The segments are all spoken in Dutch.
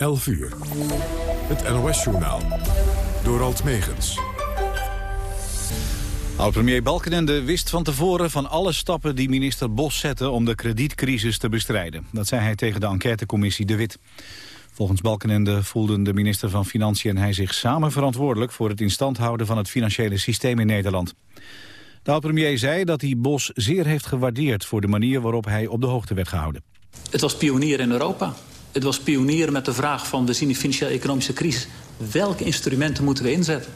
11 uur. Het NOS-journaal. Door Alt Megens. Oud-premier Balkenende wist van tevoren van alle stappen die minister Bos zette om de kredietcrisis te bestrijden. Dat zei hij tegen de enquêtecommissie De Wit. Volgens Balkenende voelden de minister van Financiën en hij zich samen verantwoordelijk voor het instand houden van het financiële systeem in Nederland. De oud-premier zei dat hij Bos zeer heeft gewaardeerd voor de manier waarop hij op de hoogte werd gehouden. Het was pionier in Europa. Het was pionier met de vraag van we zien die financiële-economische crisis. Welke instrumenten moeten we inzetten?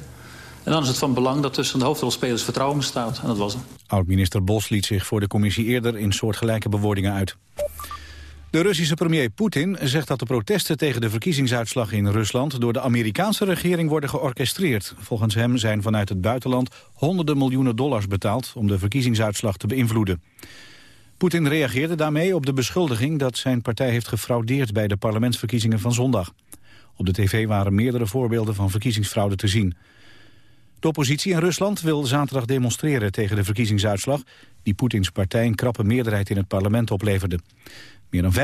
En dan is het van belang dat tussen de hoofdrolspelers vertrouwen bestaat. En dat was er. Oud-minister Bos liet zich voor de commissie eerder in soortgelijke bewoordingen uit. De Russische premier Poetin zegt dat de protesten tegen de verkiezingsuitslag in Rusland door de Amerikaanse regering worden georchestreerd. Volgens hem zijn vanuit het buitenland honderden miljoenen dollars betaald om de verkiezingsuitslag te beïnvloeden. Poetin reageerde daarmee op de beschuldiging dat zijn partij heeft gefraudeerd bij de parlementsverkiezingen van zondag. Op de tv waren meerdere voorbeelden van verkiezingsfraude te zien. De oppositie in Rusland wil zaterdag demonstreren tegen de verkiezingsuitslag... die Poetins partij een krappe meerderheid in het parlement opleverde. Meer dan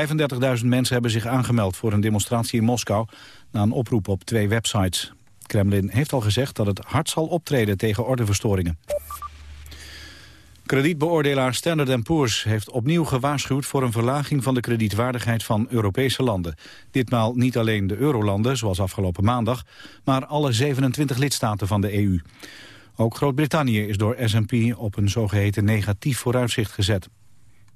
35.000 mensen hebben zich aangemeld voor een demonstratie in Moskou... na een oproep op twee websites. Kremlin heeft al gezegd dat het hard zal optreden tegen ordeverstoringen. Kredietbeoordelaar Standard Poor's heeft opnieuw gewaarschuwd voor een verlaging van de kredietwaardigheid van Europese landen. Ditmaal niet alleen de eurolanden, zoals afgelopen maandag, maar alle 27 lidstaten van de EU. Ook Groot-Brittannië is door S&P op een zogeheten negatief vooruitzicht gezet.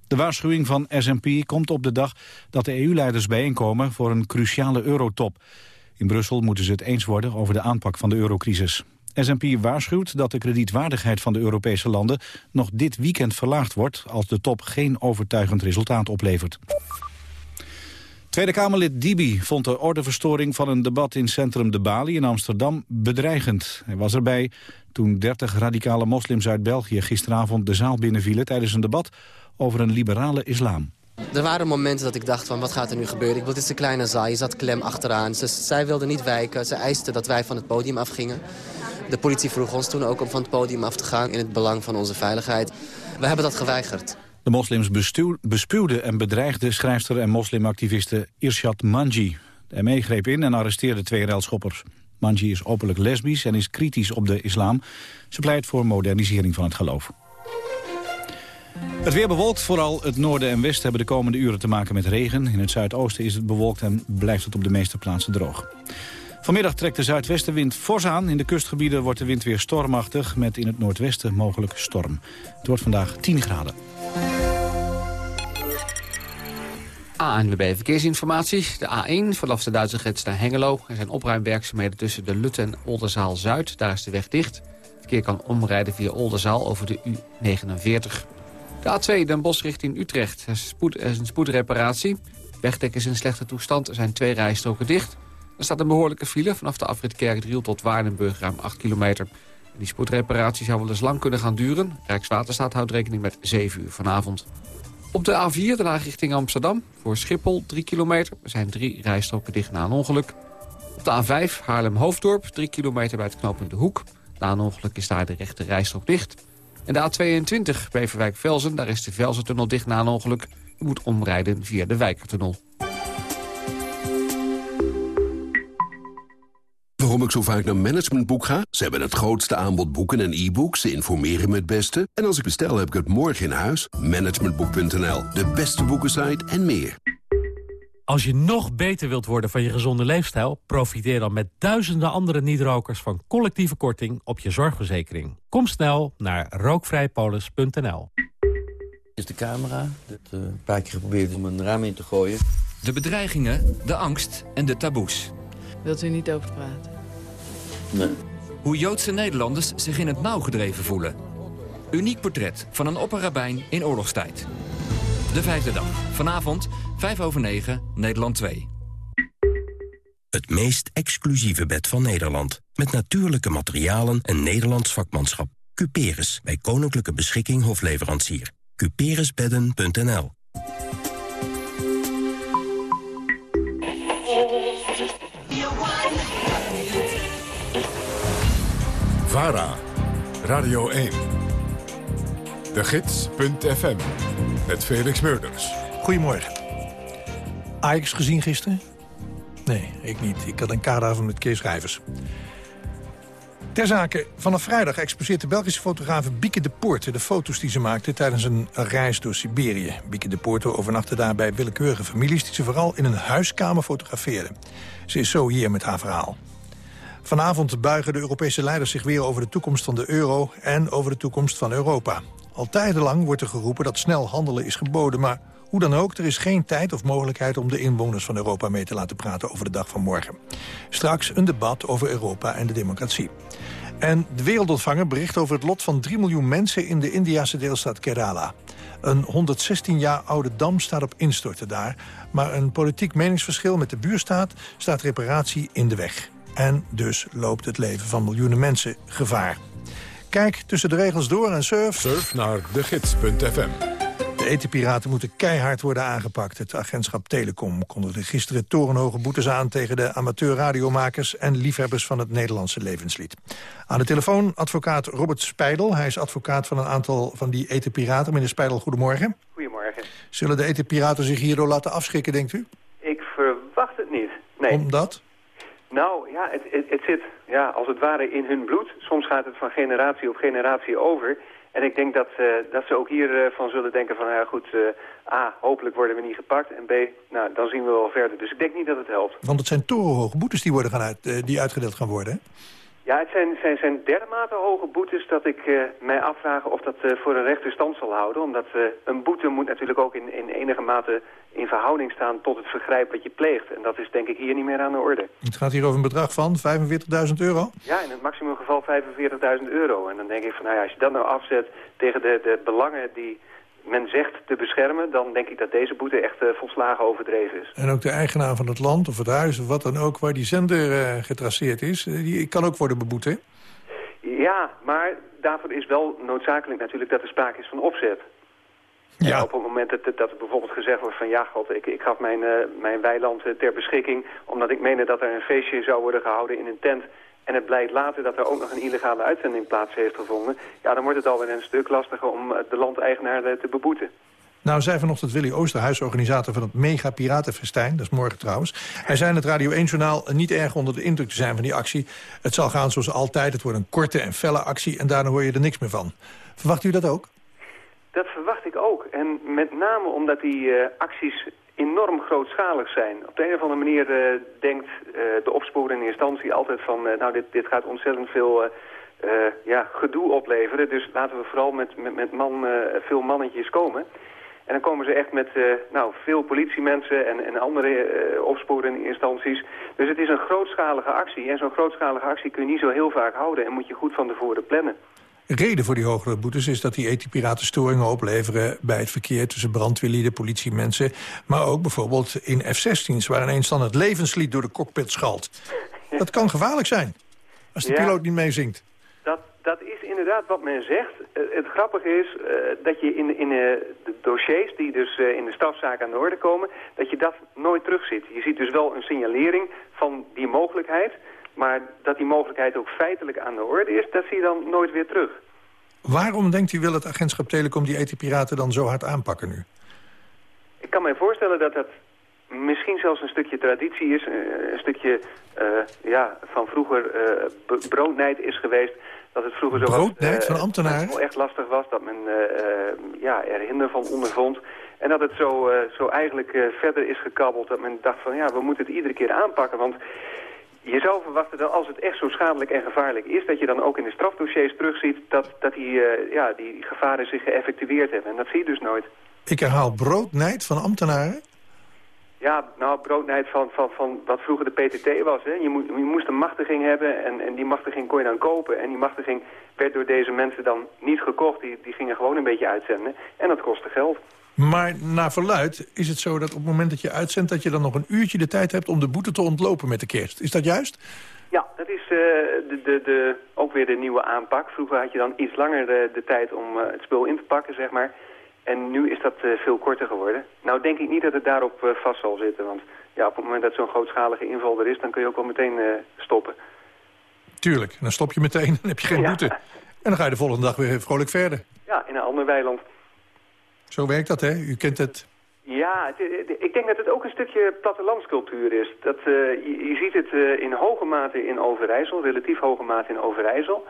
De waarschuwing van S&P komt op de dag dat de EU-leiders bijeenkomen voor een cruciale eurotop. In Brussel moeten ze het eens worden over de aanpak van de eurocrisis. S&P waarschuwt dat de kredietwaardigheid van de Europese landen nog dit weekend verlaagd wordt als de top geen overtuigend resultaat oplevert. Tweede Kamerlid Dibi vond de ordeverstoring van een debat in centrum De Bali in Amsterdam bedreigend. Hij was erbij toen 30 radicale moslims uit België gisteravond de zaal binnenvielen tijdens een debat over een liberale islam. Er waren momenten dat ik dacht van wat gaat er nu gebeuren. Ik bedoel, het is een kleine zaal, je zat klem achteraan. Ze, zij wilden niet wijken, ze eisten dat wij van het podium afgingen. De politie vroeg ons toen ook om van het podium af te gaan... in het belang van onze veiligheid. We hebben dat geweigerd. De moslims bespuwden en bedreigden schrijfster en moslimactiviste Irshad Manji. De ME greep in en arresteerde twee relschoppers. Manji is openlijk lesbisch en is kritisch op de islam. Ze pleit voor modernisering van het geloof. Het weer bewolkt, vooral het noorden en westen hebben de komende uren te maken met regen. In het zuidoosten is het bewolkt en blijft het op de meeste plaatsen droog. Vanmiddag trekt de zuidwestenwind fors aan. In de kustgebieden wordt de wind weer stormachtig... met in het noordwesten mogelijk storm. Het wordt vandaag 10 graden. ANWB Verkeersinformatie. De A1 vanaf de Duitse grens naar Hengelo. Er zijn opruimwerkzaamheden tussen de Lutte en Oldenzaal-Zuid. Daar is de weg dicht. Verkeer kan omrijden via Oldenzaal over de U49. De A2 Den Bosch richting Utrecht. Er is een spoedreparatie. Wegdek is in slechte toestand. Er zijn twee rijstroken dicht. Er staat een behoorlijke file vanaf de afrit Kerkdriel tot Waardenburg, ruim 8 kilometer. die spoedreparatie zou wel eens lang kunnen gaan duren. Rijkswaterstaat houdt rekening met 7 uur vanavond. Op de A4, daarna richting Amsterdam, voor Schiphol 3 kilometer. Er zijn drie rijstroken dicht na een ongeluk. Op de A5, Haarlem-Hoofddorp, 3 kilometer bij het knooppunt De Hoek. Na een ongeluk is daar de rechte rijstrook dicht. En de A22, Beverwijk-Velzen, daar is de Velzentunnel dicht na een ongeluk. U moet omrijden via de Wijkertunnel. Waarom ik zo vaak naar Managementboek ga? Ze hebben het grootste aanbod boeken en e-books. Ze informeren me het beste. En als ik bestel, heb ik het morgen in huis. Managementboek.nl, de beste boekensite en meer. Als je nog beter wilt worden van je gezonde leefstijl... profiteer dan met duizenden andere niet-rokers van collectieve korting op je zorgverzekering. Kom snel naar rookvrijpolis.nl. Is de camera. Dat uh, een paar keer geprobeerd om een raam in te gooien. De bedreigingen, de angst en de taboes. Wilt u niet over praten? Nee. Hoe Joodse Nederlanders zich in het nauw gedreven voelen. Uniek portret van een opperrabijn in oorlogstijd. De vijfde dag. Vanavond, 5 over 9, Nederland 2. Het meest exclusieve bed van Nederland. Met natuurlijke materialen en Nederlands vakmanschap. Cuperus, bij Koninklijke Beschikking Hofleverancier. Cuperusbedden.nl VARA, Radio 1. De Gids.fm, met Felix Meurders. Goedemorgen. Ajax gezien gisteren? Nee, ik niet. Ik had een kaderavond met Kees Schrijvers. Ter zake, vanaf vrijdag exposeert de Belgische fotografe Bieke de Poorte... de foto's die ze maakte tijdens een reis door Siberië. Bieke de Poorte overnachtte daar bij willekeurige families... die ze vooral in een huiskamer fotografeerde. Ze is zo hier met haar verhaal. Vanavond buigen de Europese leiders zich weer over de toekomst van de euro... en over de toekomst van Europa. Al tijdenlang wordt er geroepen dat snel handelen is geboden... maar hoe dan ook, er is geen tijd of mogelijkheid om de inwoners van Europa mee te laten praten over de dag van morgen. Straks een debat over Europa en de democratie. En de Wereldontvanger bericht over het lot van 3 miljoen mensen in de Indiase deelstaat Kerala. Een 116 jaar oude dam staat op instorten daar. Maar een politiek meningsverschil met de buurstaat staat reparatie in de weg. En dus loopt het leven van miljoenen mensen gevaar. Kijk tussen de regels door en surf... Surf naar degids.fm. De etepiraten moeten keihard worden aangepakt. Het agentschap Telecom kondigde gisteren torenhoge boetes aan... tegen de amateurradiomakers en liefhebbers van het Nederlandse levenslied. Aan de telefoon advocaat Robert Spijdel. Hij is advocaat van een aantal van die etepiraten. Meneer Spijdel, goedemorgen. Goedemorgen. Zullen de etepiraten zich hierdoor laten afschrikken, denkt u? Ik verwacht het niet, nee. Omdat? Nou, ja, het, het, het zit ja, als het ware in hun bloed. Soms gaat het van generatie op generatie over... En ik denk dat, uh, dat ze ook hiervan van zullen denken van, ja goed, uh, A, hopelijk worden we niet gepakt. En B, nou, dan zien we wel verder. Dus ik denk niet dat het helpt. Want het zijn torenhoge boetes die, worden gaan uit, die uitgedeeld gaan worden, hè? Ja, het zijn, zijn, zijn dermate hoge boetes dat ik uh, mij afvraag of dat uh, voor een rechter stand zal houden. Omdat uh, een boete moet natuurlijk ook in, in enige mate in verhouding staan tot het vergrijp wat je pleegt. En dat is denk ik hier niet meer aan de orde. Het gaat hier over een bedrag van 45.000 euro? Ja, in het maximumgeval 45.000 euro. En dan denk ik van, nou ja, als je dat nou afzet tegen de, de belangen die men zegt te beschermen... dan denk ik dat deze boete echt uh, volslagen overdreven is. En ook de eigenaar van het land of het huis of wat dan ook... waar die zender uh, getraceerd is, die kan ook worden beboet, hè? Ja, maar daarvoor is wel noodzakelijk natuurlijk dat er sprake is van opzet. Ja. En op het moment dat, dat er bijvoorbeeld gezegd wordt van... ja, god, ik, ik gaf mijn, uh, mijn weiland ter beschikking... omdat ik meende dat er een feestje zou worden gehouden in een tent... en het blijkt later dat er ook nog een illegale uitzending plaats heeft gevonden... ja, dan wordt het alweer een stuk lastiger om de landeigenaar te beboeten. Nou, zei vanochtend Willy Oosterhuis, organisator van het Mega Piratenfestijn. Dat is morgen trouwens. Hij zei in het Radio 1-journaal niet erg onder de indruk te zijn van die actie. Het zal gaan zoals altijd. Het wordt een korte en felle actie en daarna hoor je er niks meer van. Verwacht u dat ook? Dat verwacht ik ook. En met name omdat die uh, acties enorm grootschalig zijn. Op de een of andere manier uh, denkt uh, de opsporende instantie altijd van... nou, dit, dit gaat ontzettend veel ja, gedoe opleveren. Dus laten we vooral met, met, met man, veel mannetjes komen. En dan komen ze echt met nou, veel politiemensen en, en andere opsporende instanties. Dus het is een grootschalige actie. En zo'n grootschalige actie kun je niet zo heel vaak houden... en moet je goed van tevoren plannen. Reden voor die hogere boetes is dat die etipiraten storingen opleveren... bij het verkeer tussen brandweerlieden, politiemensen... maar ook bijvoorbeeld in F-16's... waar ineens dan het levenslied door de cockpit schalt. Dat kan gevaarlijk zijn, als de ja. piloot niet meezingt. Dat, dat is inderdaad wat men zegt. Uh, het grappige is uh, dat je in, in uh, de dossiers die dus in de strafzaak aan de orde komen... dat je dat nooit terugziet. Je ziet dus wel een signalering van die mogelijkheid... maar dat die mogelijkheid ook feitelijk aan de orde is... dat zie je dan nooit weer terug. Waarom denkt u wil het agentschap Telecom die etipiraten dan zo hard aanpakken nu? Ik kan mij voorstellen dat dat misschien zelfs een stukje traditie is. een stukje ja, van vroeger broodnijd is geweest dat het vroeger zo Broodnijd was, van ambtenaren? Het echt lastig was, dat men uh, ja, er hinder van ondervond. En dat het zo, uh, zo eigenlijk uh, verder is gekabbeld, dat men dacht van ja, we moeten het iedere keer aanpakken. Want je zou verwachten dat als het echt zo schadelijk en gevaarlijk is... dat je dan ook in de strafdossiers terugziet dat, dat die, ja, die gevaren zich geëffectueerd hebben. En dat zie je dus nooit. Ik herhaal broodnijd van ambtenaren? Ja, nou, broodnijd van, van, van wat vroeger de PTT was. Hè. Je, je moest een machtiging hebben en, en die machtiging kon je dan kopen. En die machtiging werd door deze mensen dan niet gekocht. Die, die gingen gewoon een beetje uitzenden. En dat kostte geld. Maar naar verluid is het zo dat op het moment dat je uitzendt... dat je dan nog een uurtje de tijd hebt om de boete te ontlopen met de kerst. Is dat juist? Ja, dat is uh, de, de, de, ook weer de nieuwe aanpak. Vroeger had je dan iets langer de, de tijd om uh, het spul in te pakken, zeg maar... En nu is dat uh, veel korter geworden. Nou denk ik niet dat het daarop vast zal zitten. Want ja, op het moment dat zo'n grootschalige inval er is... dan kun je ook wel meteen stoppen. Tuurlijk. En dan stop je meteen, dan heb je geen ja. boete. En dan ga je de volgende dag weer vrolijk verder. Ja, in een ander weiland. Zo werkt dat, hè? U kent het. Ja, ik, denk dat het ook een stukje plattelandscultuur is. Dat, uh, je, ziet het uh, in hoge mate in Overijssel, relatief hoge mate in Overijssel.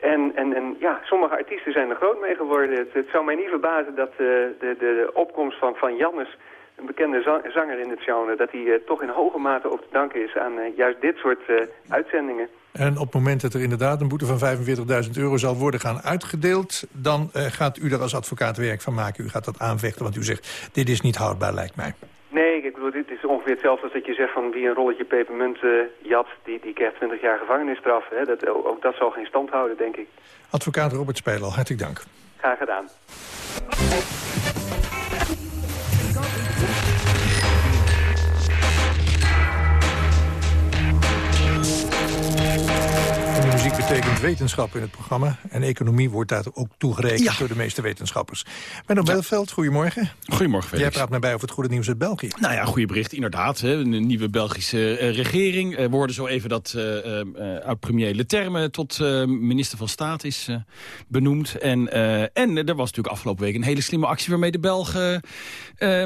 En, en, en ja, sommige artiesten zijn er groot mee geworden. Het, zou mij niet verbazen dat de, de, de opkomst van, van Jannes, een bekende zanger in het genre... dat hij toch in hoge mate op te danken is aan juist dit soort uitzendingen. En op het moment dat er inderdaad een boete van 45.000 euro zal worden gaan uitgedeeld... dan uh, gaat u er als advocaat werk van maken. U gaat dat aanvechten, want u zegt, dit is niet houdbaar, lijkt mij. Nee, ik bedoel, dit is ongeveer hetzelfde als dat je zegt van wie een rolletje pepermunt uh, jat, die, die krijgt 20 jaar gevangenisstraf. Hè. Dat, ook dat zal geen stand houden, denk ik. Advocaat Robert Spijl, hartelijk dank. Graag gedaan. Thank you. Betekent wetenschap in het programma. En economie wordt daar ook toegerekend door de meeste wetenschappers. Menno ja. Belveld, goedemorgen. Goedemorgen, Felix. Jij praat mij bij over het goede nieuws uit België. Nou ja, goede bericht, inderdaad. Hè. Een nieuwe Belgische uh, regering. Uh, we hoorden zo even dat uh, oud-premier Leterme tot minister van Staat is benoemd. En, en er was natuurlijk afgelopen week een hele slimme actie... waarmee de Belgen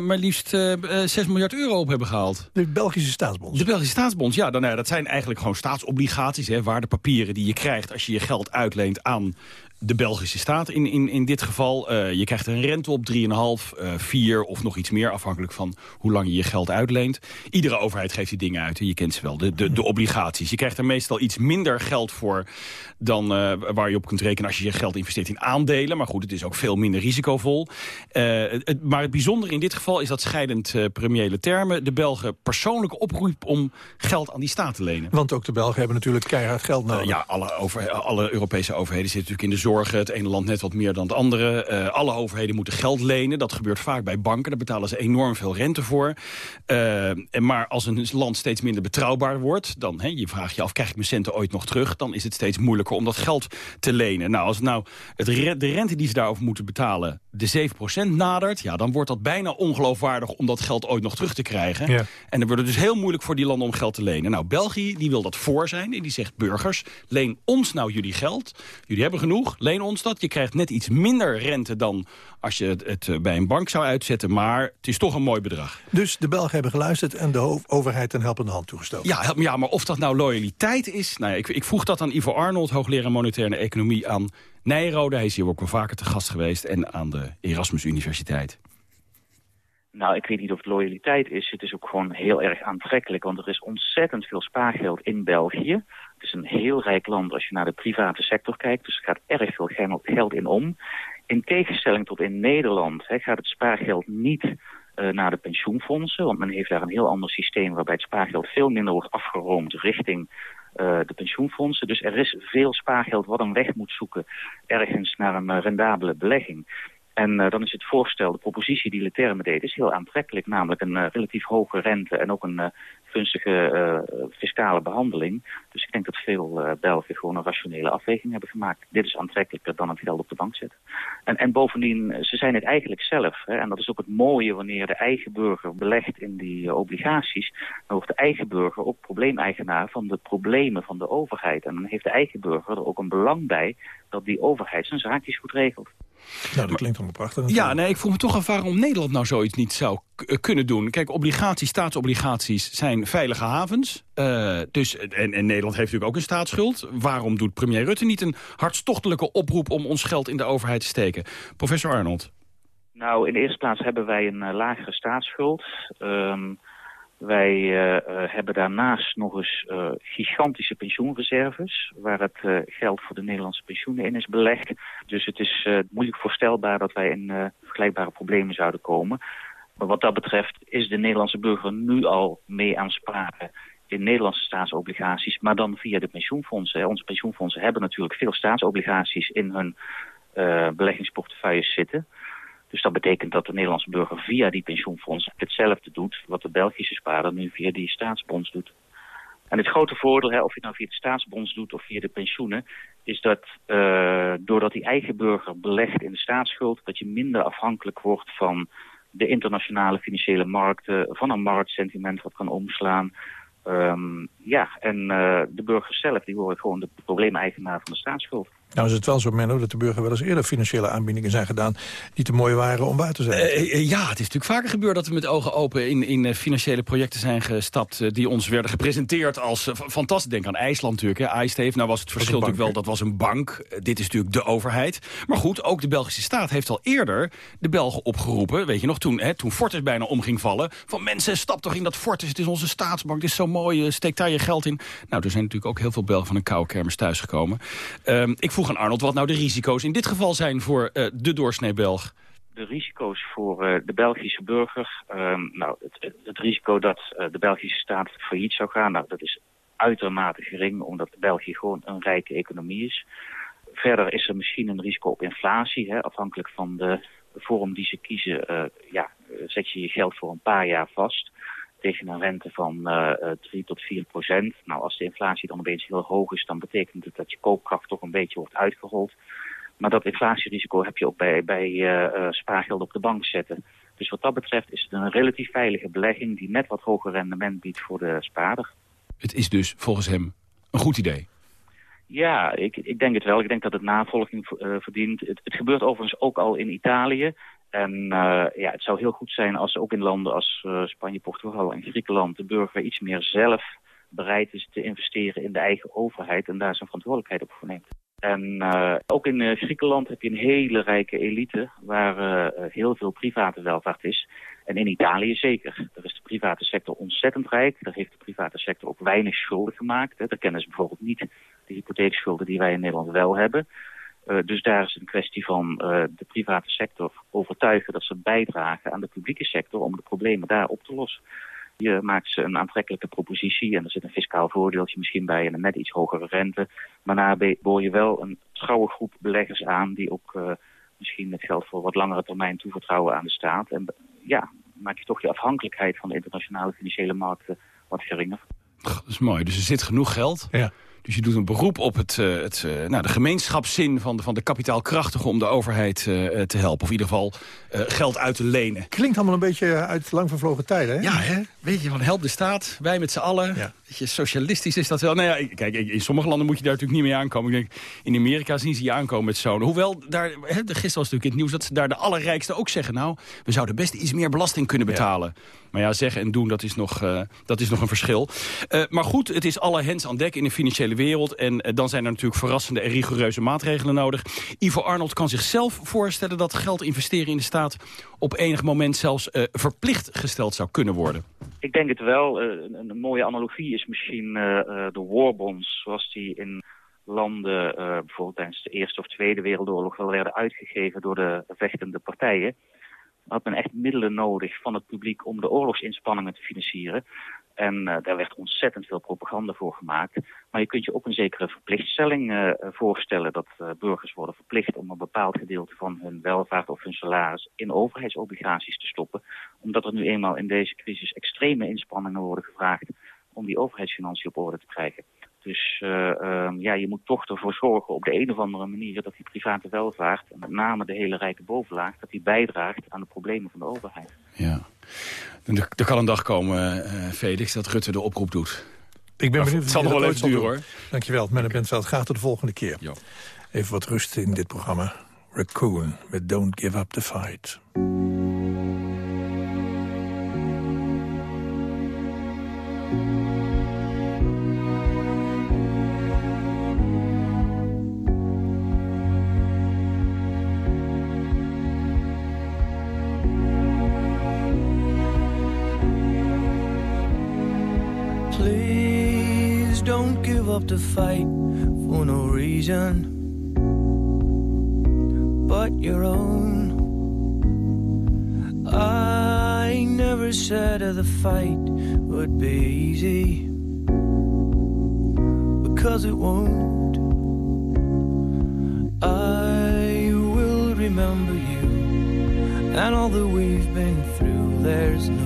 maar liefst 6 miljard euro op hebben gehaald. De Belgische staatsbond. De Belgische staatsbond, ja. Dan, nou, dat zijn eigenlijk gewoon staatsobligaties, hè, waardepapieren die je krijgt als je je geld uitleent aan de Belgische staat in, in, in dit geval. Uh, je krijgt een rente op 3,5, uh, 4 of nog iets meer... afhankelijk van hoe lang je je geld uitleent. Iedere overheid geeft die dingen uit. Je kent ze wel, de, de, de obligaties. Je krijgt er meestal iets minder geld voor... dan uh, waar je op kunt rekenen als je je geld investeert in aandelen. Maar goed, het is ook veel minder risicovol. Het, maar het bijzondere in dit geval is dat scheidend premiële termen... de Belgen persoonlijk oproept om geld aan die staat te lenen. Want ook de Belgen hebben natuurlijk keihard geld nodig. ja, alle, over, alle Europese overheden zitten natuurlijk in de zorgen. Het ene land net wat meer dan het andere. Uh, alle overheden moeten geld lenen. Dat gebeurt vaak bij banken. Daar betalen ze enorm veel rente voor. Uh, maar als een land steeds minder betrouwbaar wordt... dan he, je vraagt je af, krijg ik mijn centen ooit nog terug? Dan is het steeds moeilijker om dat geld te lenen. Nou, als nou het re de rente die ze daarover moeten betalen... de 7% nadert, ja, dan wordt dat bijna ongeloofwaardig... om dat geld ooit nog terug te krijgen. Ja. En dan wordt het dus heel moeilijk voor die landen om geld te lenen. Nou, België die wil dat voor zijn. En die zegt, burgers, leen ons nou jullie geld. Jullie hebben genoeg, leen ons dat. Je krijgt net iets minder rente dan als je het, eh, bij een bank zou uitzetten. Maar het is toch een mooi bedrag. Dus de Belgen hebben geluisterd en de overheid een helpende hand toegestoken. Ja, ja maar of dat nou loyaliteit is... Nou ja, ik, ik vroeg dat aan Ivo Arnold, hoogleraar monetaire economie... aan Nijrode, hij is hier ook wel vaker te gast geweest... en aan de Erasmus Universiteit. Nou, ik weet niet of het loyaliteit is. Het is ook gewoon heel erg aantrekkelijk, want er is ontzettend veel spaargeld in België. Het is een heel rijk land als je naar de private sector kijkt, dus er gaat erg veel geld in om. In tegenstelling tot in Nederland hè, gaat het spaargeld niet uh, naar de pensioenfondsen, want men heeft daar een heel ander systeem waarbij het spaargeld veel minder wordt afgeroomd richting uh, de pensioenfondsen. Dus er is veel spaargeld wat een weg moet zoeken ergens naar een uh, rendabele belegging. En uh, dan is het voorstel, de propositie die Leterme deed, is heel aantrekkelijk. Namelijk een uh, relatief hoge rente en ook een uh, gunstige fiscale behandeling. Dus ik denk dat veel Belgen gewoon een rationele afweging hebben gemaakt. Dit is aantrekkelijker dan het geld op de bank zetten. En, en bovendien, ze zijn het eigenlijk zelf. Hè, en dat is ook het mooie wanneer de eigen burger belegt in die obligaties. Dan wordt de eigen burger ook probleemeigenaar van de problemen van de overheid. En dan heeft de eigen burger er ook een belang bij dat die overheid zijn zaakjes goed regelt. Nou, dat klinkt allemaal prachtig. Ja, nee, ik vroeg me toch af waarom Nederland nou zoiets niet zou eh, kunnen doen. Kijk, obligaties, staatsobligaties zijn veilige havens. Uh, dus, en, en, Nederland heeft natuurlijk ook een staatsschuld. Waarom doet premier Rutte niet een hartstochtelijke oproep... om ons geld in de overheid te steken? Professor Arnold. Nou, in de eerste plaats hebben wij een uh, lagere staatsschuld... Um, wij uh, hebben daarnaast nog eens uh, gigantische pensioenreserves... waar het geld voor de Nederlandse pensioenen in is belegd. Dus het is moeilijk voorstelbaar dat wij in vergelijkbare problemen zouden komen. Maar wat dat betreft is de Nederlandse burger nu al mee aan sparen in Nederlandse staatsobligaties, maar dan via de pensioenfondsen. Onze pensioenfondsen hebben natuurlijk veel staatsobligaties in hun beleggingsportefeuilles zitten... Dus dat betekent dat de Nederlandse burger via die pensioenfonds hetzelfde doet... wat de Belgische spaarder nu via die staatsbonds doet. En het grote voordeel, hè, of je het nou via de staatsbonds doet of via de pensioenen... is dat uh, doordat die eigen burger belegt in de staatsschuld... dat je minder afhankelijk wordt van de internationale financiële markten... van een marktsentiment wat kan omslaan... Um, ja, en uh, de burgers zelf die worden gewoon de probleemeigenaar van de staatsschuld. Nou is het wel zo, Menno, dat de burger wel eens eerder financiële aanbiedingen zijn gedaan... die te mooi waren om waar te zijn. Uh, ja, het is natuurlijk vaker gebeurd dat we met ogen open in, in financiële projecten zijn gestapt... die ons werden gepresenteerd als fantastisch. Denk aan IJsland natuurlijk, hè. Nou was het verschil natuurlijk wel, dat was een bank. dit is natuurlijk de overheid. Maar goed, ook de Belgische staat heeft al eerder de Belgen opgeroepen. Weet je nog, toen, hè, toen Fortis bijna om ging vallen. Van mensen, stap toch in dat Fortis, het is onze staatsbank, het is zo mooi, steek daar je geld in. Nou, er zijn natuurlijk ook heel veel Belgen van een koude kermis thuisgekomen. Uh, ik vroeg aan Arnold wat nou de risico's in dit geval zijn voor uh, de doorsnee Belg. De risico's voor uh, de Belgische burger, um, nou, het, het, risico dat uh, de Belgische staat failliet zou gaan, nou, dat is uitermate gering, omdat België gewoon een rijke economie is. Verder is er misschien een risico op inflatie, hè, afhankelijk van de vorm die ze kiezen, ja, zet je je geld voor een paar jaar vast tegen een rente van uh, 3 tot 4 procent. Nou, als de inflatie dan opeens heel hoog is, dan betekent het dat je koopkracht toch een beetje wordt uitgerold. Maar dat inflatierisico heb je ook bij, bij uh, spaargeld op de bank zetten. Dus wat dat betreft is het een relatief veilige belegging die net wat hoger rendement biedt voor de spaarder. Het is dus volgens hem een goed idee. Ja, ik, ik denk het wel. Ik denk dat het navolging uh, verdient. Het, het, gebeurt overigens ook al in Italië. En uh, ja, het zou heel goed zijn als ook in landen als uh, Spanje, Portugal en Griekenland... de burger iets meer zelf bereid is te investeren in de eigen overheid... en daar zijn verantwoordelijkheid op voor neemt. En uh, ook in Griekenland heb je een hele rijke elite... waar heel veel private welvaart is. En in Italië zeker. Daar is de private sector ontzettend rijk. Daar heeft de private sector ook weinig schulden gemaakt. Hè. Daar kennen ze bijvoorbeeld niet de hypotheekschulden die wij in Nederland wel hebben... Uh, dus daar is het een kwestie van uh, de private sector overtuigen dat ze bijdragen aan de publieke sector om de problemen daar op te lossen. Je maakt ze een aantrekkelijke propositie en er zit een fiscaal voordeeltje misschien bij en een net iets hogere rente. Maar daarna boor je wel een trouwe groep beleggers aan die ook uh, misschien het geld voor wat langere termijn toevertrouwen aan de staat. En ja, maak je toch je afhankelijkheid van de internationale financiële markten wat geringer. Dat is mooi, dus er zit genoeg geld. Ja. Dus je doet een beroep op het, uh, het, uh, nou, de gemeenschapszin van de, van de kapitaalkrachtigen... om de overheid uh, te helpen. Of in ieder geval geld uit te lenen. Klinkt allemaal een beetje uit lang vervlogen tijden, hè? Ja, hè? Weet je, van help de staat, wij met z'n allen. Ja. Weet je, socialistisch is dat wel. Nou ja, kijk, in sommige landen moet je daar natuurlijk niet mee aankomen. Ik denk, in Amerika zien ze je aankomen met zo'n... Hoewel, daar, hè, gisteren was natuurlijk in het nieuws... dat ze daar de allerrijkste ook zeggen... nou, we zouden best iets meer belasting kunnen betalen. Ja. Maar ja, zeggen en doen, dat is nog, uh, dat is nog een verschil. Uh, maar goed, het is alle hens aan dek in de financiële wereld. En uh, dan zijn er natuurlijk verrassende en rigoureuze maatregelen nodig. Ivo Arnold kan zichzelf voorstellen dat geld investeren in de staat... op enig moment zelfs verplicht gesteld zou kunnen worden. Ik denk het wel. Een, een, mooie analogie is misschien de warbonds... zoals die in landen, bijvoorbeeld tijdens de Eerste of Tweede Wereldoorlog... wel werden uitgegeven door de vechtende partijen had men echt middelen nodig van het publiek om de oorlogsinspanningen te financieren. En uh, daar werd ontzettend veel propaganda voor gemaakt. Maar je kunt je ook een zekere verplichtstelling uh, voorstellen... dat uh, burgers worden verplicht om een bepaald gedeelte van hun welvaart of hun salaris... in overheidsobligaties te stoppen. Omdat er nu eenmaal in deze crisis extreme inspanningen worden gevraagd... om die overheidsfinanciën op orde te krijgen. Dus uh, ja, je moet toch ervoor zorgen op de een of andere manier dat die private welvaart, en met name de hele rijke bovenlaag, dat die bijdraagt aan de problemen van de overheid. Ja, er, er kan een dag komen, uh, Felix, dat Rutte de oproep doet. Ik ben benieuwd. Het zal nog wel even duren hoor. Dankjewel, Menne Bentveld. Graag tot de volgende keer. Even wat rust in dit programma. Raccoon met Don't Give Up the Fight. Up to fight for no reason but your own. I never said the fight would be easy because it won't. I will remember you and all that we've been through. There's no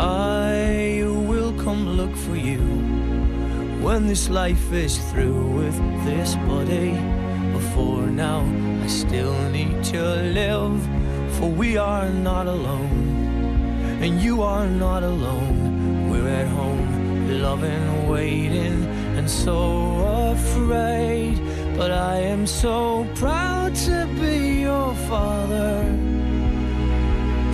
I will come look for you when this life is through with this body. Before now, I still need to live, for we are not alone, and you are not alone. We're at home, loving, waiting, and so afraid. But I am so proud to be your father,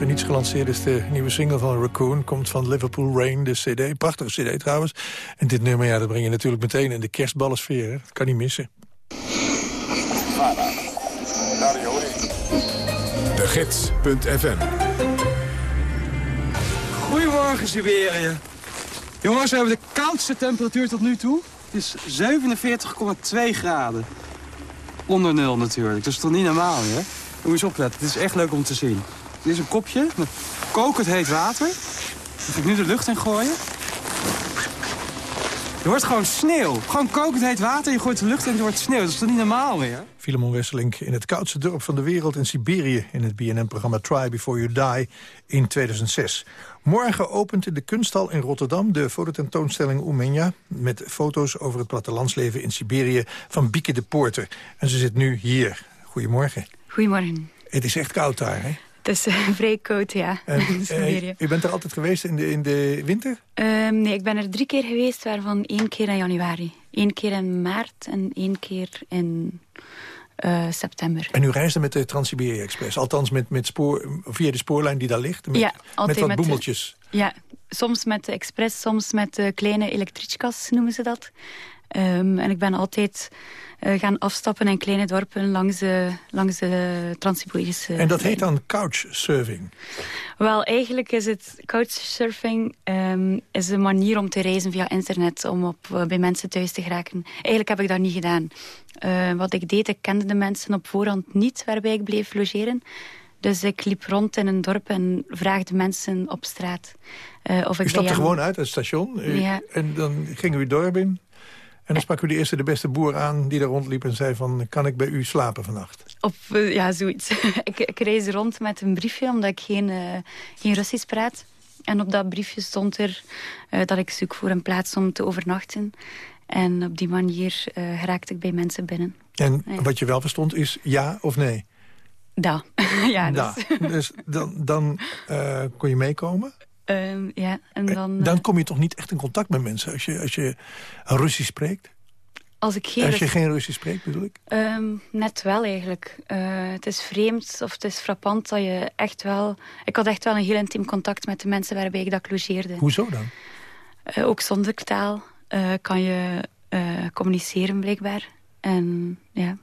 Voor niets gelanceerd is de nieuwe single van Raccoon. Komt van Liverpool Rain, de cd. Prachtige cd trouwens. En dit nummer, ja, dat breng je natuurlijk meteen in de kerstballensfeer. Hè. Dat kan niet missen. De Gids.fm Goedemorgen Siberië. Jongens, we hebben de koudste temperatuur tot nu toe. Het is 47,2 graden. Onder nul natuurlijk, dat is toch niet normaal, hè? Moet je eens opletten, het is echt leuk om te zien. Dit is een kopje met kokend heet water. Dat ik nu de lucht in gooien. Je wordt gewoon sneeuw. Gewoon kokend heet water, je gooit de lucht in en het wordt sneeuw. Dat is toch niet normaal meer? Filemon Wesselink in het koudste dorp van de wereld in Siberië... in het BNN-programma Try Before You Die in 2006. Morgen opent de kunsthal in Rotterdam de fototentoonstelling Oemenia... met foto's over het plattelandsleven in Siberië van Bieke de Poorter. En ze zit nu hier. Goedemorgen. Goedemorgen. Het is echt koud daar, hè? Het is eh, vrij koud, ja. En, in eh, u bent er altijd geweest in de, in de winter? Ehm, nee, ik ben er drie keer geweest, waarvan één keer in januari. Eén keer in maart en één keer in eh, september. En u reisde met de Trans-Siberië Express? Althans met, met spoor, via de spoorlijn die daar ligt? Met, ja, altijd met wat met de- boemeltjes? Ja, soms met de express, soms met de kleine elektrichkas noemen ze dat. Ehm, en ik ben altijd eh, gaan afstappen in kleine dorpen langs de, langs de Trans-Siberische En dat heet dan couchsurfing? Wel, eigenlijk is het couchsurfing ehm, is een manier om te reizen via internet, om op, eh, bij mensen thuis te geraken. Eigenlijk heb ik dat niet gedaan. Eh, wat ik deed, ik kende de mensen op voorhand niet waarbij ik bleef logeren. Dus ik liep rond in een dorp en vraagde mensen op straat. eh, of ik U stapte gewoon uit het station u- Ja. en dan ging u het dorp in. En dan sprak u de eerste de beste boer aan die daar rondliep en zei van... kan ik bij u slapen vannacht? Op, eh, ja, zoiets. ik, ik reis rond met een briefje, omdat ik geen, eh, geen Russisch praat. En op dat briefje stond er eh, dat ik zoek voor een plaats om te overnachten. En op die manier geraakte ik bij mensen binnen. En Ja. wat je wel verstond is ja of nee? Da. ja, Da. dus, Dus dan, dan kon je meekomen. Ehm, ja, en dan... eh, Dan kom je toch niet echt in contact met mensen als je, als je Russisch spreekt? als ik geen Als je geen Russisch spreekt, bedoel ik? Ehm, net wel eigenlijk. Eh, het is vreemd of het is frappant dat je echt wel... Ik had echt wel een heel intiem contact met de mensen waarbij ik dat logeerde. Hoezo dan? Eh, ook zonder taal eh, kan je eh, communiceren blijkbaar. En ja,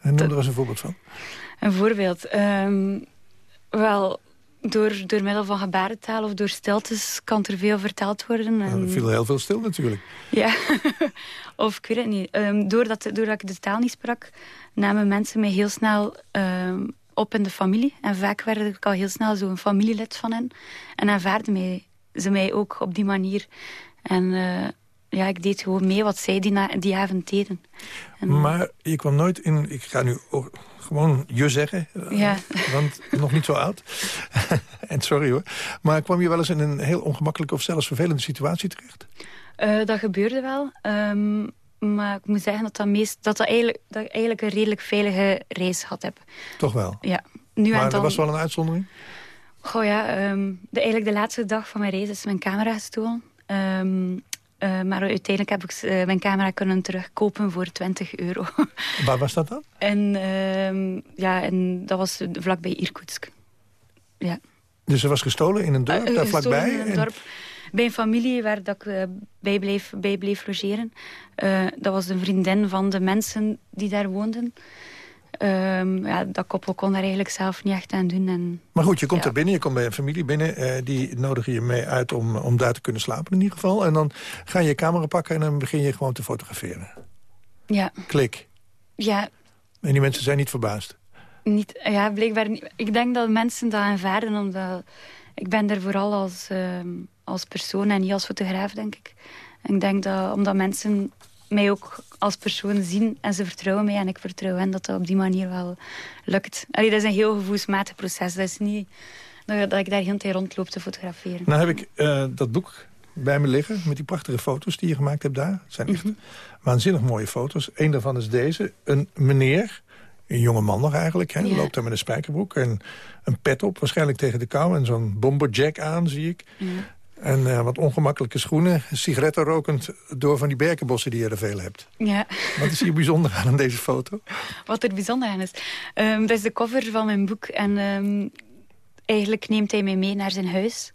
En noem er eens een voorbeeld van. een voorbeeld. Ehm, wel, door, door middel van gebarentaal of door stiltes kan er veel verteld worden. En, er viel heel veel stil natuurlijk. Ja, of ik weet het niet. Ehm, doordat, doordat ik de taal niet sprak, namen mensen mij heel snel ehm, op in de familie. En vaak werd ik al heel snel zo'n familielid van hen. En aanvaarden mij, ze mij ook op die manier. En uh, ja, ik deed gewoon mee wat zij die, na, die avond deden. En, maar je kwam nooit in... Ik ga nu gewoon je zeggen, ja. want nog niet zo oud. en sorry hoor. Maar kwam je wel eens in een heel ongemakkelijke of zelfs vervelende situatie terecht? Uh, dat gebeurde wel. Um, maar ik moet zeggen dat, dat, meest, dat, dat, eigenlijk, dat ik eigenlijk een redelijk veilige reis had heb. Toch wel? Ja. Nu maar en dan, was wel een uitzondering? Goh ja, um, de, eigenlijk de laatste dag van mijn reis is mijn camera gestolen. Um, uh, maar uiteindelijk heb ik uh, mijn camera kunnen terugkopen voor 20 euro. Waar was dat dan? En, uh, ja, en dat was vlakbij Irkutsk. Ja. Dus er was gestolen in een dorp uh, daar vlakbij? in een dorp. Bij een familie waar dat ik bij, bleef, bij bleef logeren. dat was een vriendin van de mensen die daar woonden. Um, ja, dat koppel kon daar eigenlijk zelf niet echt aan doen. En, maar goed, je komt ja. er binnen, je komt bij een familie binnen. Uh, die nodigen je mee uit om, om daar te kunnen slapen in ieder geval. En dan ga je je camera pakken en dan begin je gewoon te fotograferen. Ja. Klik. Ja. En die mensen zijn niet verbaasd? Niet, ja, blijkbaar niet. Ik denk dat mensen dat aanvaarden, omdat... Ik ben er vooral als, uh, als persoon en niet als fotograaf, denk ik. En ik denk dat omdat mensen mij ook als persoon zien en ze vertrouwen mij en ik vertrouw hen dat dat op die manier wel lukt. Allee, dat is een heel gevoelsmatig proces. Dat is niet dat ik daar heel tijd rondloop te fotograferen. Nou heb ik uh, dat boek bij me liggen met die prachtige foto's die je gemaakt hebt daar. Het zijn echt mm -hmm. waanzinnig mooie foto's. Eén daarvan is deze. Een meneer, een jonge man nog eigenlijk, hè, ja. loopt daar met een spijkerbroek en een pet op, waarschijnlijk tegen de kou en zo'n bomberjack aan, zie ik. Ja. En uh, wat ongemakkelijke schoenen, sigaretten rokend door van die berkenbossen die je er veel hebt. Ja. Wat is hier bijzonder aan, aan deze foto? Wat er bijzonder aan is? Um, dat is de cover van mijn boek. En um, eigenlijk neemt hij mij mee naar zijn huis.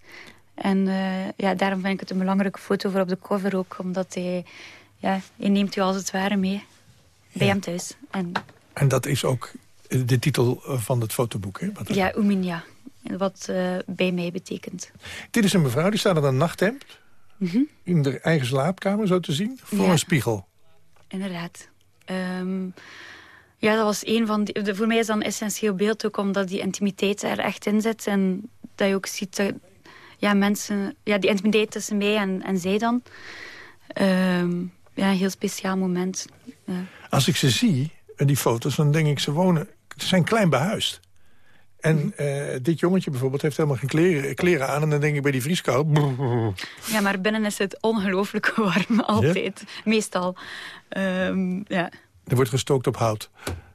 En uh, ja, daarom vind ik het een belangrijke foto voor op de cover ook. Omdat hij, ja, hij neemt u als het ware mee bij ja. hem thuis. En, en dat is ook de titel van het fotoboek, hè? Wat ja, Uminia wat uh, bij mij betekent. Dit is een mevrouw, die staat in een nachthemd. Mm -hmm. In de eigen slaapkamer, zo te zien. Voor ja. een spiegel. Inderdaad. Um, ja, dat was een van die... De, voor mij is dat een essentieel beeld ook, omdat die intimiteit er echt in zit. En dat je ook ziet dat ja, mensen... Ja, die intimiteit tussen mij en, en zij dan. Um, ja, een heel speciaal moment. Ja. Als ik ze zie, die foto's, dan denk ik ze wonen... Ze zijn klein behuisd. En uh, dit jongetje bijvoorbeeld heeft helemaal geen kleren, kleren aan. En dan denk ik bij die vrieskou... Ja, maar binnen is het ongelooflijk warm, altijd. Ja? Meestal. Um, ja. Er wordt gestookt op hout.